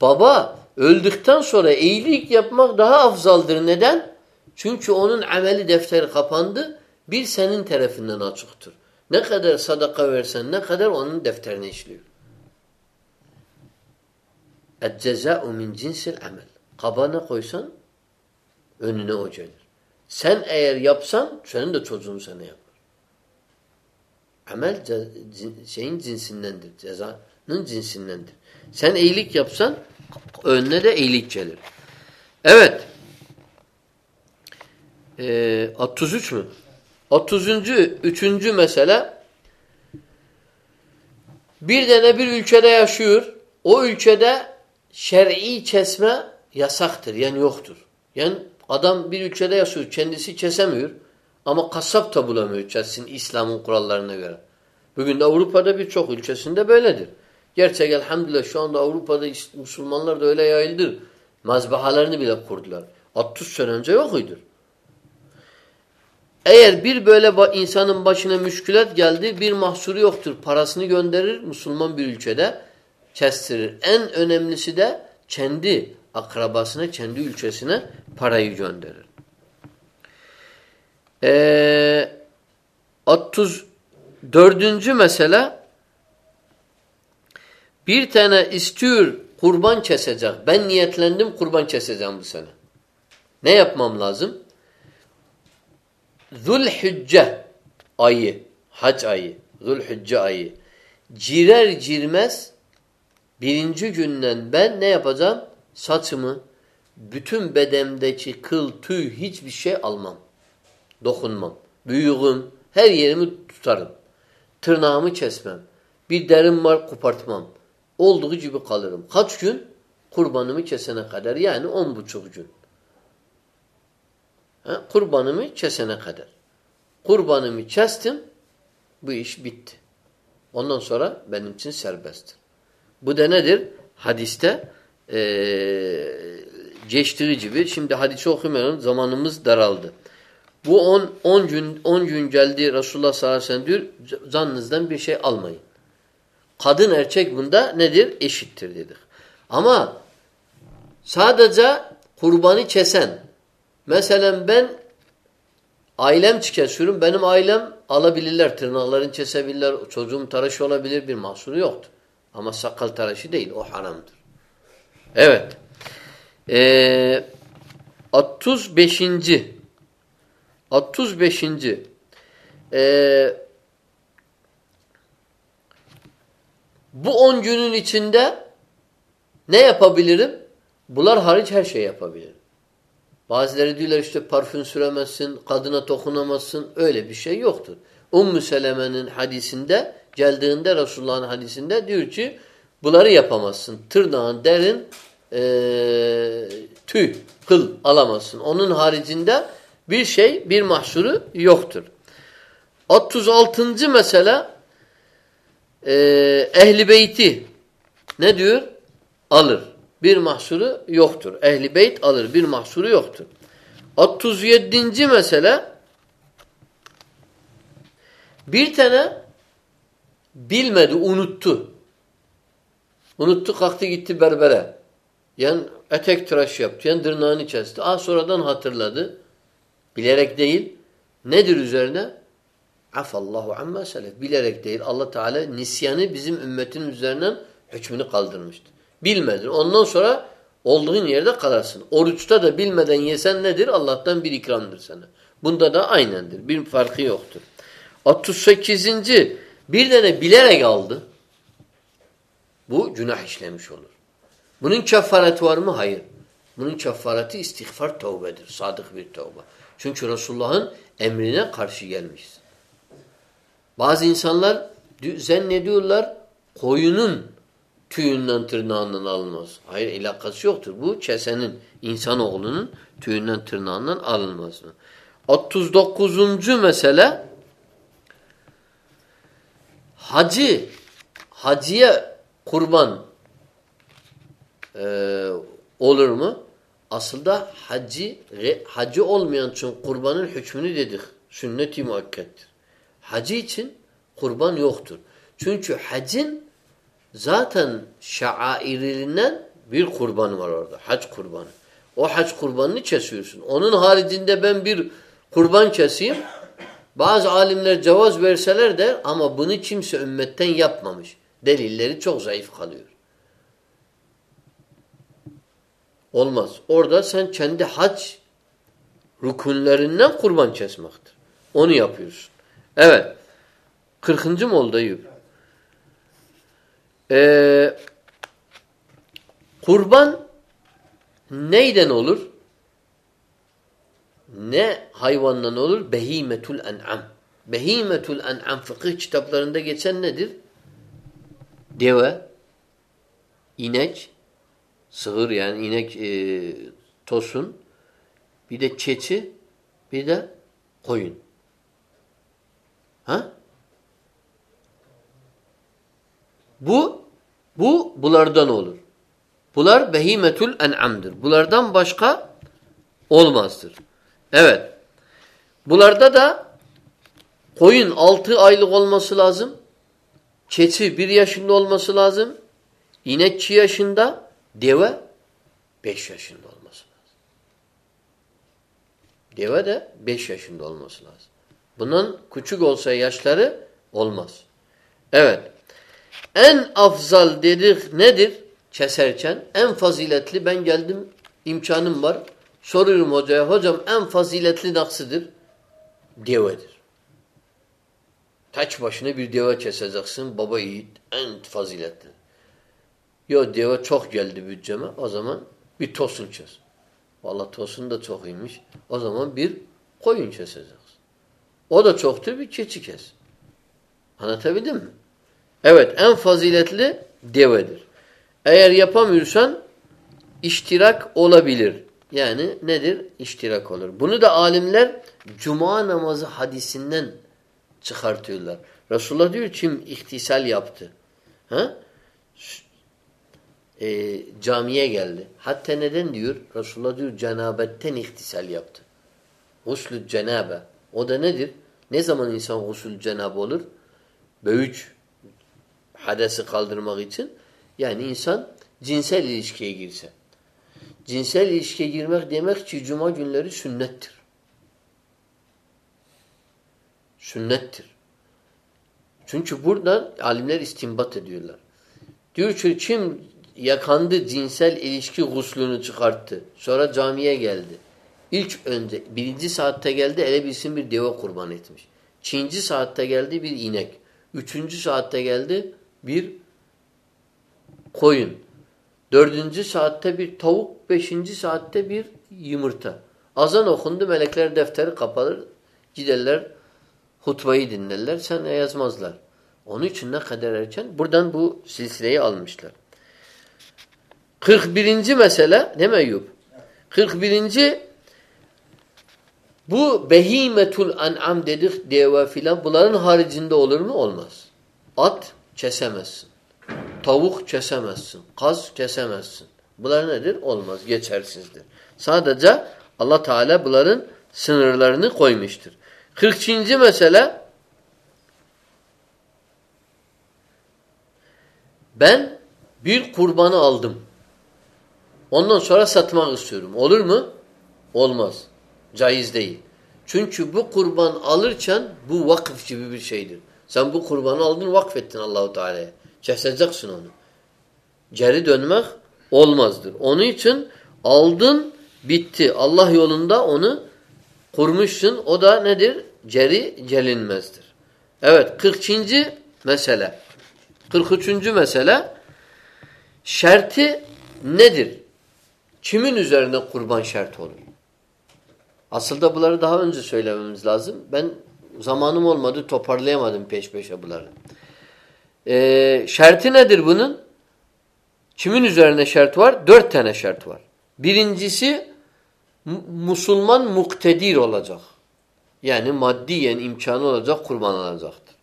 Baba öldükten sonra iyilik yapmak daha afzaldır. Neden? Çünkü onun ameli defteri kapandı. Bir senin tarafından açıktır. Ne kadar sadaka versen ne kadar onun defterini işliyor. اَتْجَزَاءُ min cinsil amel. Kabana koysan önüne o gelir. Sen eğer yapsan senin de çocuğun sana yapar. Amel şeyin cinsindendir. Cezanın cinsindendir. Sen iyilik yapsan önüne de iyilik gelir. Evet. Ee, 33 mü? 30. Üçüncü mesele bir tane bir ülkede yaşıyor. O ülkede şer'i kesme yasaktır. Yani yoktur. Yani adam bir ülkede yaşıyor. Kendisi kesemiyor. Ama kasap da bulamıyor kessin İslam'ın kurallarına göre. Bugün de Avrupa'da birçok ülkesinde böyledir. Gerçek elhamdülillah şu anda Avrupa'da Müslümanlar da öyle yayıldır. Mazbahalarını bile kurdular. 60 sene önce yok uydur. Eğer bir böyle insanın başına müşkülat geldi, bir mahsuru yoktur. Parasını gönderir Müslüman bir ülkede kestirir. En önemlisi de kendi akrabasına, kendi ülkesine parayı gönderir. Ee, 34. mesele bir tane istiyor kurban kesecek. Ben niyetlendim kurban keseceğim bu sene. Ne yapmam lazım? Zulhicce ayı, hac ayı, Zulhicce ayı cirer girmez birinci günden ben ne yapacağım? Saçımı, bütün bedemdeki kıl, tüy hiçbir şey almam. Dokunmam. Büyüğüm, her yerimi tutarım. Tırnağımı kesmem. Bir derim var kopartmam. Olduğu gibi kalırım. Kaç gün? Kurbanımı kesene kadar. Yani on buçuk gün. Ha, kurbanımı kesene kadar. Kurbanımı kestim, bu iş bitti. Ondan sonra benim için serbesttir. Bu da nedir? Hadiste ee, geçtiği gibi, şimdi hadisi okumayalım, zamanımız daraldı. Bu on, on gün on gün geldi Resulullah sallallahu aleyhi ve sellem diyor, zannınızdan bir şey almayın. Kadın erkek bunda nedir? Eşittir dedik. Ama sadece kurbanı kesen, Mesela ben ailem kesiyorum. Benim ailem alabilirler. Tırnaklarını kesebilirler. Çocuğum tıraşı olabilir. Bir mahsuru yoktur. Ama sakal tıraşı değil. O haramdır. Evet. Ee, 35. 35. Ee, bu 10 günün içinde ne yapabilirim? Bunlar hariç her şey yapabilirim. Bazıları diyorlar işte parfüm süremezsin, kadına dokunamazsın. Öyle bir şey yoktur. Ümmü Seleme'nin hadisinde, geldiğinde Resulullah'ın hadisinde diyor ki bunları yapamazsın. Tırnağın derin e, tüy, kıl alamazsın. Onun haricinde bir şey, bir mahsuru yoktur. 36. mesela e, ehli beyti ne diyor? Alır. Bir mahsuru yoktur. Ehli beyt alır. Bir mahsuru yoktur. 37. mesela bir tane bilmedi, unuttu. Unuttu, kalktı gitti berbere. Yani etek tıraş yaptı, yani tırnağını kesti. Ah sonradan hatırladı. Bilerek değil. Nedir üzerine? Afallahu amma selef. Bilerek değil. Allah Teala nisyanı bizim ümmetin üzerinden hükmünü kaldırmıştır. Bilmedin. Ondan sonra olduğun yerde kalarsın. Oruçta da bilmeden yesen nedir? Allah'tan bir ikramdır sana. Bunda da aynendir. Bir farkı yoktur. 38. Bir tane bilerek aldı. Bu günah işlemiş olur. Bunun kefareti var mı? Hayır. Bunun kefareti istiğfar tövbedir. Sadık bir tövbe. Çünkü Resulullah'ın emrine karşı gelmişsin. Bazı insanlar zannediyorlar koyunun tüyünden tırnağından alınmaz. Hayır ilakası yoktur. Bu kesenin, insanoğlunun tüyünden tırnağından alınmaz. mı? 39. mesele hacı hacıya kurban e, olur mu? Aslında hacı hacı olmayan için kurbanın hükmünü dedik. Sünnet-i muakkettir. Hacı için kurban yoktur. Çünkü hacin zaten şairlerinden bir kurban var orada. Hac kurbanı. O hac kurbanını kesiyorsun. Onun haricinde ben bir kurban keseyim. Bazı alimler cevaz verseler de ama bunu kimse ümmetten yapmamış. Delilleri çok zayıf kalıyor. Olmaz. Orada sen kendi hac rukunlarından kurban kesmektir. Onu yapıyorsun. Evet. Kırkıncı mı oldu Eyüp? Ee, kurban neyden olur? Ne hayvandan olur? Behimetul en'am. Behimetul en'am fıkıh kitaplarında geçen nedir? Deve, inek, sığır yani inek e, tosun, bir de keçi, bir de koyun. Ha? Bu bu bulardan olur. Bunlar behimetül en'amdır. Bulardan başka olmazdır. Evet. Bularda da koyun altı aylık olması lazım. Keçi bir yaşında olması lazım. İnek iki yaşında. Deve beş yaşında olması lazım. Deve de beş yaşında olması lazım. Bunun küçük olsa yaşları olmaz. Evet. En afzal dedik nedir? Keserken en faziletli ben geldim imkanım var. Soruyorum hocaya hocam en faziletli naksıdır? Devedir. Taç başına bir deve keseceksin baba yiğit en faziletli. Yo deve çok geldi bütçeme o zaman bir tosun kes. Valla tosun da çok iyiymiş. O zaman bir koyun keseceksin. O da çoktur bir keçi kes. Anlatabildim mi? Evet en faziletli devedir. Eğer yapamıyorsan iştirak olabilir. Yani nedir? İştirak olur. Bunu da alimler cuma namazı hadisinden çıkartıyorlar. Resulullah diyor kim ihtisal yaptı. Ha? E, camiye geldi. Hatta neden diyor? Resulullah diyor cenabetten ihtisal yaptı. Guslü cenabe. O da nedir? Ne zaman insan gusül cenabı olur? Böyüç hadesi kaldırmak için. Yani insan cinsel ilişkiye girse. Cinsel ilişkiye girmek demek ki cuma günleri sünnettir. Sünnettir. Çünkü buradan alimler istimbat ediyorlar. Diyor ki kim yakandı cinsel ilişki guslünü çıkarttı. Sonra camiye geldi. İlk önce birinci saatte geldi ele bilsin bir deve kurban etmiş. Çinci saatte geldi bir inek. Üçüncü saatte geldi bir koyun. Dördüncü saatte bir tavuk. Beşinci saatte bir yumurta. Azan okundu melekler defteri kapalır. Giderler hutbayı dinlerler. Sen yazmazlar. Onun için ne kadar erken? Buradan bu silsileyi almışlar. 41. mesele değil mi Eyyub? 41. Bu behimetul an'am dedik deve filan bunların haricinde olur mu? Olmaz. At kesemezsin. Tavuk kesemezsin. Kaz kesemezsin. Bunlar nedir? Olmaz. Geçersizdir. Sadece Allah Teala bunların sınırlarını koymuştur. 40. mesele ben bir kurbanı aldım. Ondan sonra satmak istiyorum. Olur mu? Olmaz. Caiz değil. Çünkü bu kurban alırken bu vakıf gibi bir şeydir. Sen bu kurbanı aldın vakfettin Allahu Teala'ya. Keseceksin onu. Geri dönmek olmazdır. Onun için aldın bitti. Allah yolunda onu kurmuşsun. O da nedir? Geri gelinmezdir. Evet 40. mesele. 43. mesele şerti nedir? Kimin üzerine kurban şart olur? Aslında bunları daha önce söylememiz lazım. Ben zamanım olmadı toparlayamadım peş peşe bunları. Ee, şerti nedir bunun? Kimin üzerine şart var? Dört tane şart var. Birincisi Müslüman muktedir olacak. Yani maddiyen imkanı olacak kurban alacaktır.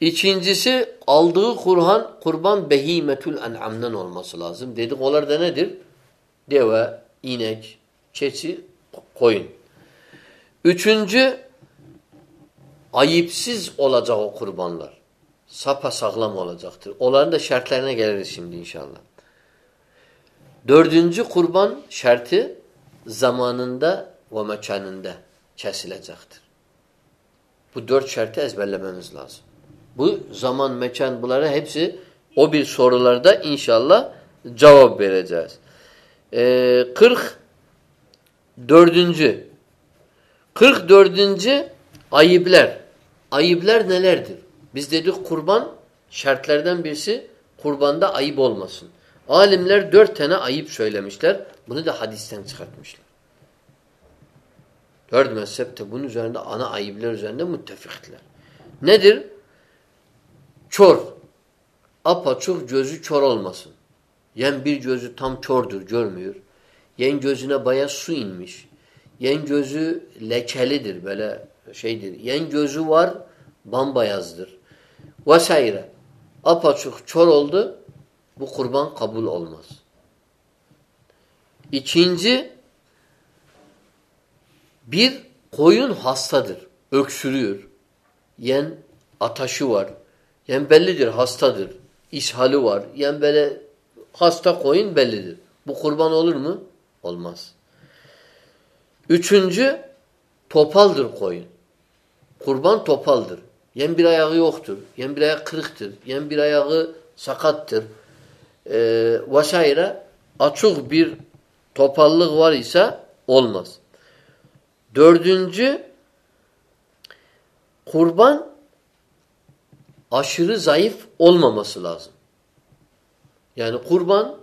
İkincisi aldığı kurban, kurban behimetül en'amden olması lazım. Dedik onlar da nedir? Deve, inek, keçi, koyun. Üçüncü ayıpsız olacak o kurbanlar. Sapa sağlam olacaktır. Onların da şartlarına geliriz şimdi inşallah. Dördüncü kurban şartı zamanında ve mekanında kesilecektir. Bu dört şartı ezberlememiz lazım. Bu zaman, mekan bunları hepsi o bir sorularda inşallah cevap vereceğiz. Ee, 44. 44. ayıpler. Ayıpler nelerdir? Biz dedik kurban şartlardan birisi kurbanda ayıp olmasın. Alimler dört tane ayıp söylemişler. Bunu da hadisten çıkartmışlar. Dört mezhepte bunun üzerinde ana ayıplar üzerinde müttefikler. Nedir? Çor. Apaçuk gözü çor olmasın. Yen bir gözü tam çordur, görmüyor. Yen gözüne baya su inmiş. Yen gözü lekelidir, böyle şeydir. Yen gözü var, bambayazdır. Vesaire. Apaçuk çor oldu, bu kurban kabul olmaz. İkinci, bir koyun hastadır, öksürüyor. Yen ataşı var. Yen bellidir, hastadır. İshali var. Yen böyle hasta koyun bellidir. Bu kurban olur mu? Olmaz. Üçüncü, topaldır koyun. Kurban topaldır. Yen bir ayağı yoktur. Yen bir ayağı kırıktır. Yen bir ayağı sakattır. Ee, vesaire açık bir topallık var ise olmaz. Dördüncü kurban aşırı zayıf olmaması lazım. Yani kurban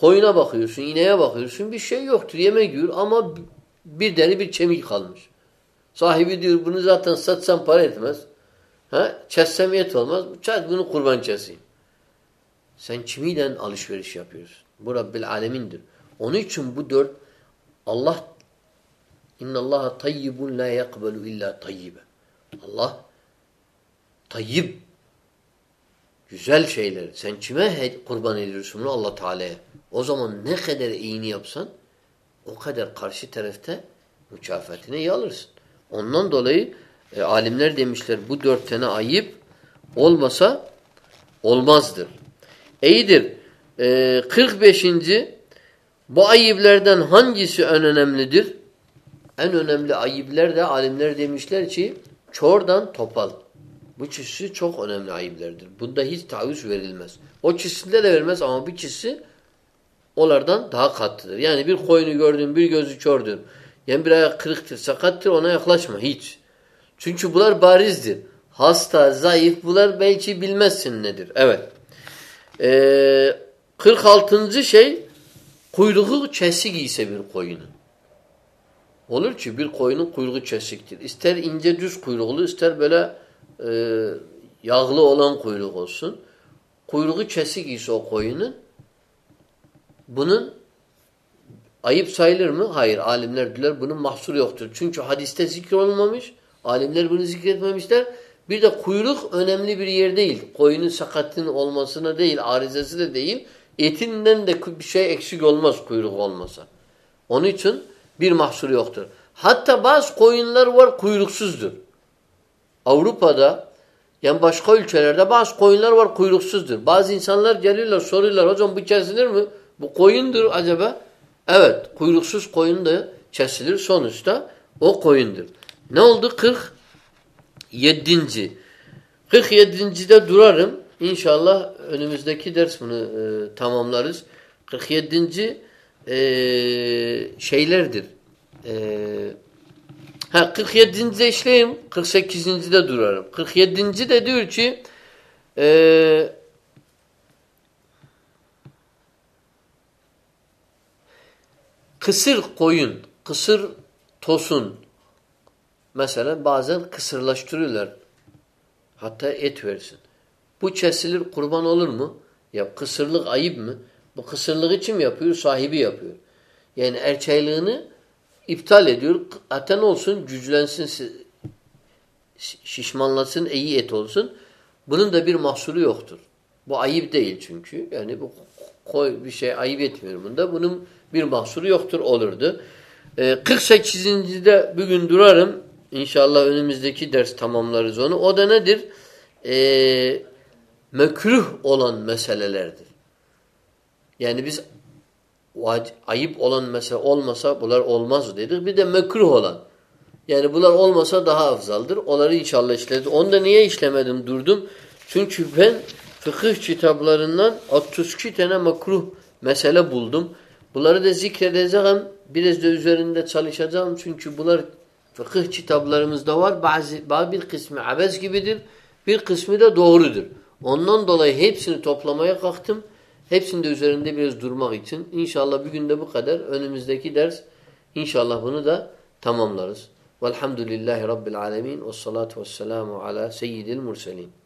koyuna bakıyorsun, ineğe bakıyorsun bir şey yoktur. Yemek yiyor ama bir deri bir kemik kalmış. Sahibi diyor bunu zaten satsam para etmez. Ha? Kessem yet olmaz. Çat bunu kurban keseyim. Sen kimiyle alışveriş yapıyorsun? Bu Rabbil Alemin'dir. Onun için bu dört Allah İnna Allah tayyibun la yakbalu illa tayyibe. Allah tayyib güzel şeyler. Sen kime kurban ediyorsun bunu? Allah Teala'ya. O zaman ne kadar iyini yapsan o kadar karşı tarafta mükafatını iyi alırsın. Ondan dolayı e, alimler demişler bu dört tane ayıp olmasa olmazdır. İyidir. E, 45. Bu ayıplerden hangisi en önemlidir? En önemli ayıpler de alimler demişler ki çordan topal. Bu çizsi çok önemli ayıplerdir. Bunda hiç taviz verilmez. O çizsinde de vermez ama bir çizsi onlardan daha katlıdır. Yani bir koyunu gördün, bir gözü kördür. Yani bir ayak kırıktır, sakattır ona yaklaşma hiç. Çünkü bunlar barizdir. Hasta, zayıf bunlar belki bilmezsin nedir. Evet. Ee, 46. şey kuyruğu kesik ise bir koyunun. Olur ki bir koyunun kuyruğu kesiktir. İster ince düz kuyruğlu ister böyle e, yağlı olan kuyruk olsun. Kuyruğu kesik ise o koyunun bunun ayıp sayılır mı? Hayır. Alimler diler bunun mahsur yoktur. Çünkü hadiste zikir olmamış. Alimler bunu zikretmemişler. Bir de kuyruk önemli bir yer değil. Koyunun sakatın olmasına değil, arızası da değil. Etinden de bir şey eksik olmaz kuyruk olmasa. Onun için bir mahsur yoktur. Hatta bazı koyunlar var kuyruksuzdur. Avrupa'da yani başka ülkelerde bazı koyunlar var kuyruksuzdur. Bazı insanlar geliyorlar soruyorlar hocam bu kesilir mi? Bu koyundur acaba? Evet kuyruksuz koyun da kesilir sonuçta o koyundur. Ne oldu? 47. 47. de durarım. İnşallah önümüzdeki ders bunu e, tamamlarız. 47. E, şeylerdir. E, ha 47. de işleyeyim. 48. de durarım. 47. de diyor ki e, kısır koyun, kısır tosun mesela bazen kısırlaştırıyorlar. Hatta et versin. Bu kesilir kurban olur mu? Ya kısırlık ayıp mı? Bu kısırlığı kim yapıyor? Sahibi yapıyor. Yani erkeğliğini iptal ediyor. Aten olsun, güçlensin, şişmanlasın, iyi et olsun. Bunun da bir mahsuru yoktur. Bu ayıp değil çünkü. Yani bu koy bir şey ayıp etmiyor bunda. Bunun bir mahsuru yoktur olurdu. Ee, 48'de bugün durarım. İnşallah önümüzdeki ders tamamlarız onu. O da nedir? Ee, mekruh olan meselelerdir. Yani biz ayıp olan mesele olmasa bunlar olmaz dedik. Bir de mekruh olan. Yani bunlar olmasa daha afzaldır. Onları inşallah işledik. Onu da niye işlemedim durdum? Çünkü ben fıkıh kitaplarından 32 tane makruh mesele buldum. Bunları da zikredeceğim. Biraz da üzerinde çalışacağım. Çünkü bunlar fıkıh kitaplarımızda var. Bazı, bazı bir kısmı abes gibidir. Bir kısmı da doğrudur. Ondan dolayı hepsini toplamaya kalktım. Hepsinde üzerinde biraz durmak için. İnşallah bir günde bu kadar. Önümüzdeki ders inşallah bunu da tamamlarız. Velhamdülillahi Rabbil alemin. Ve salatu vesselamu ala seyyidil murselin.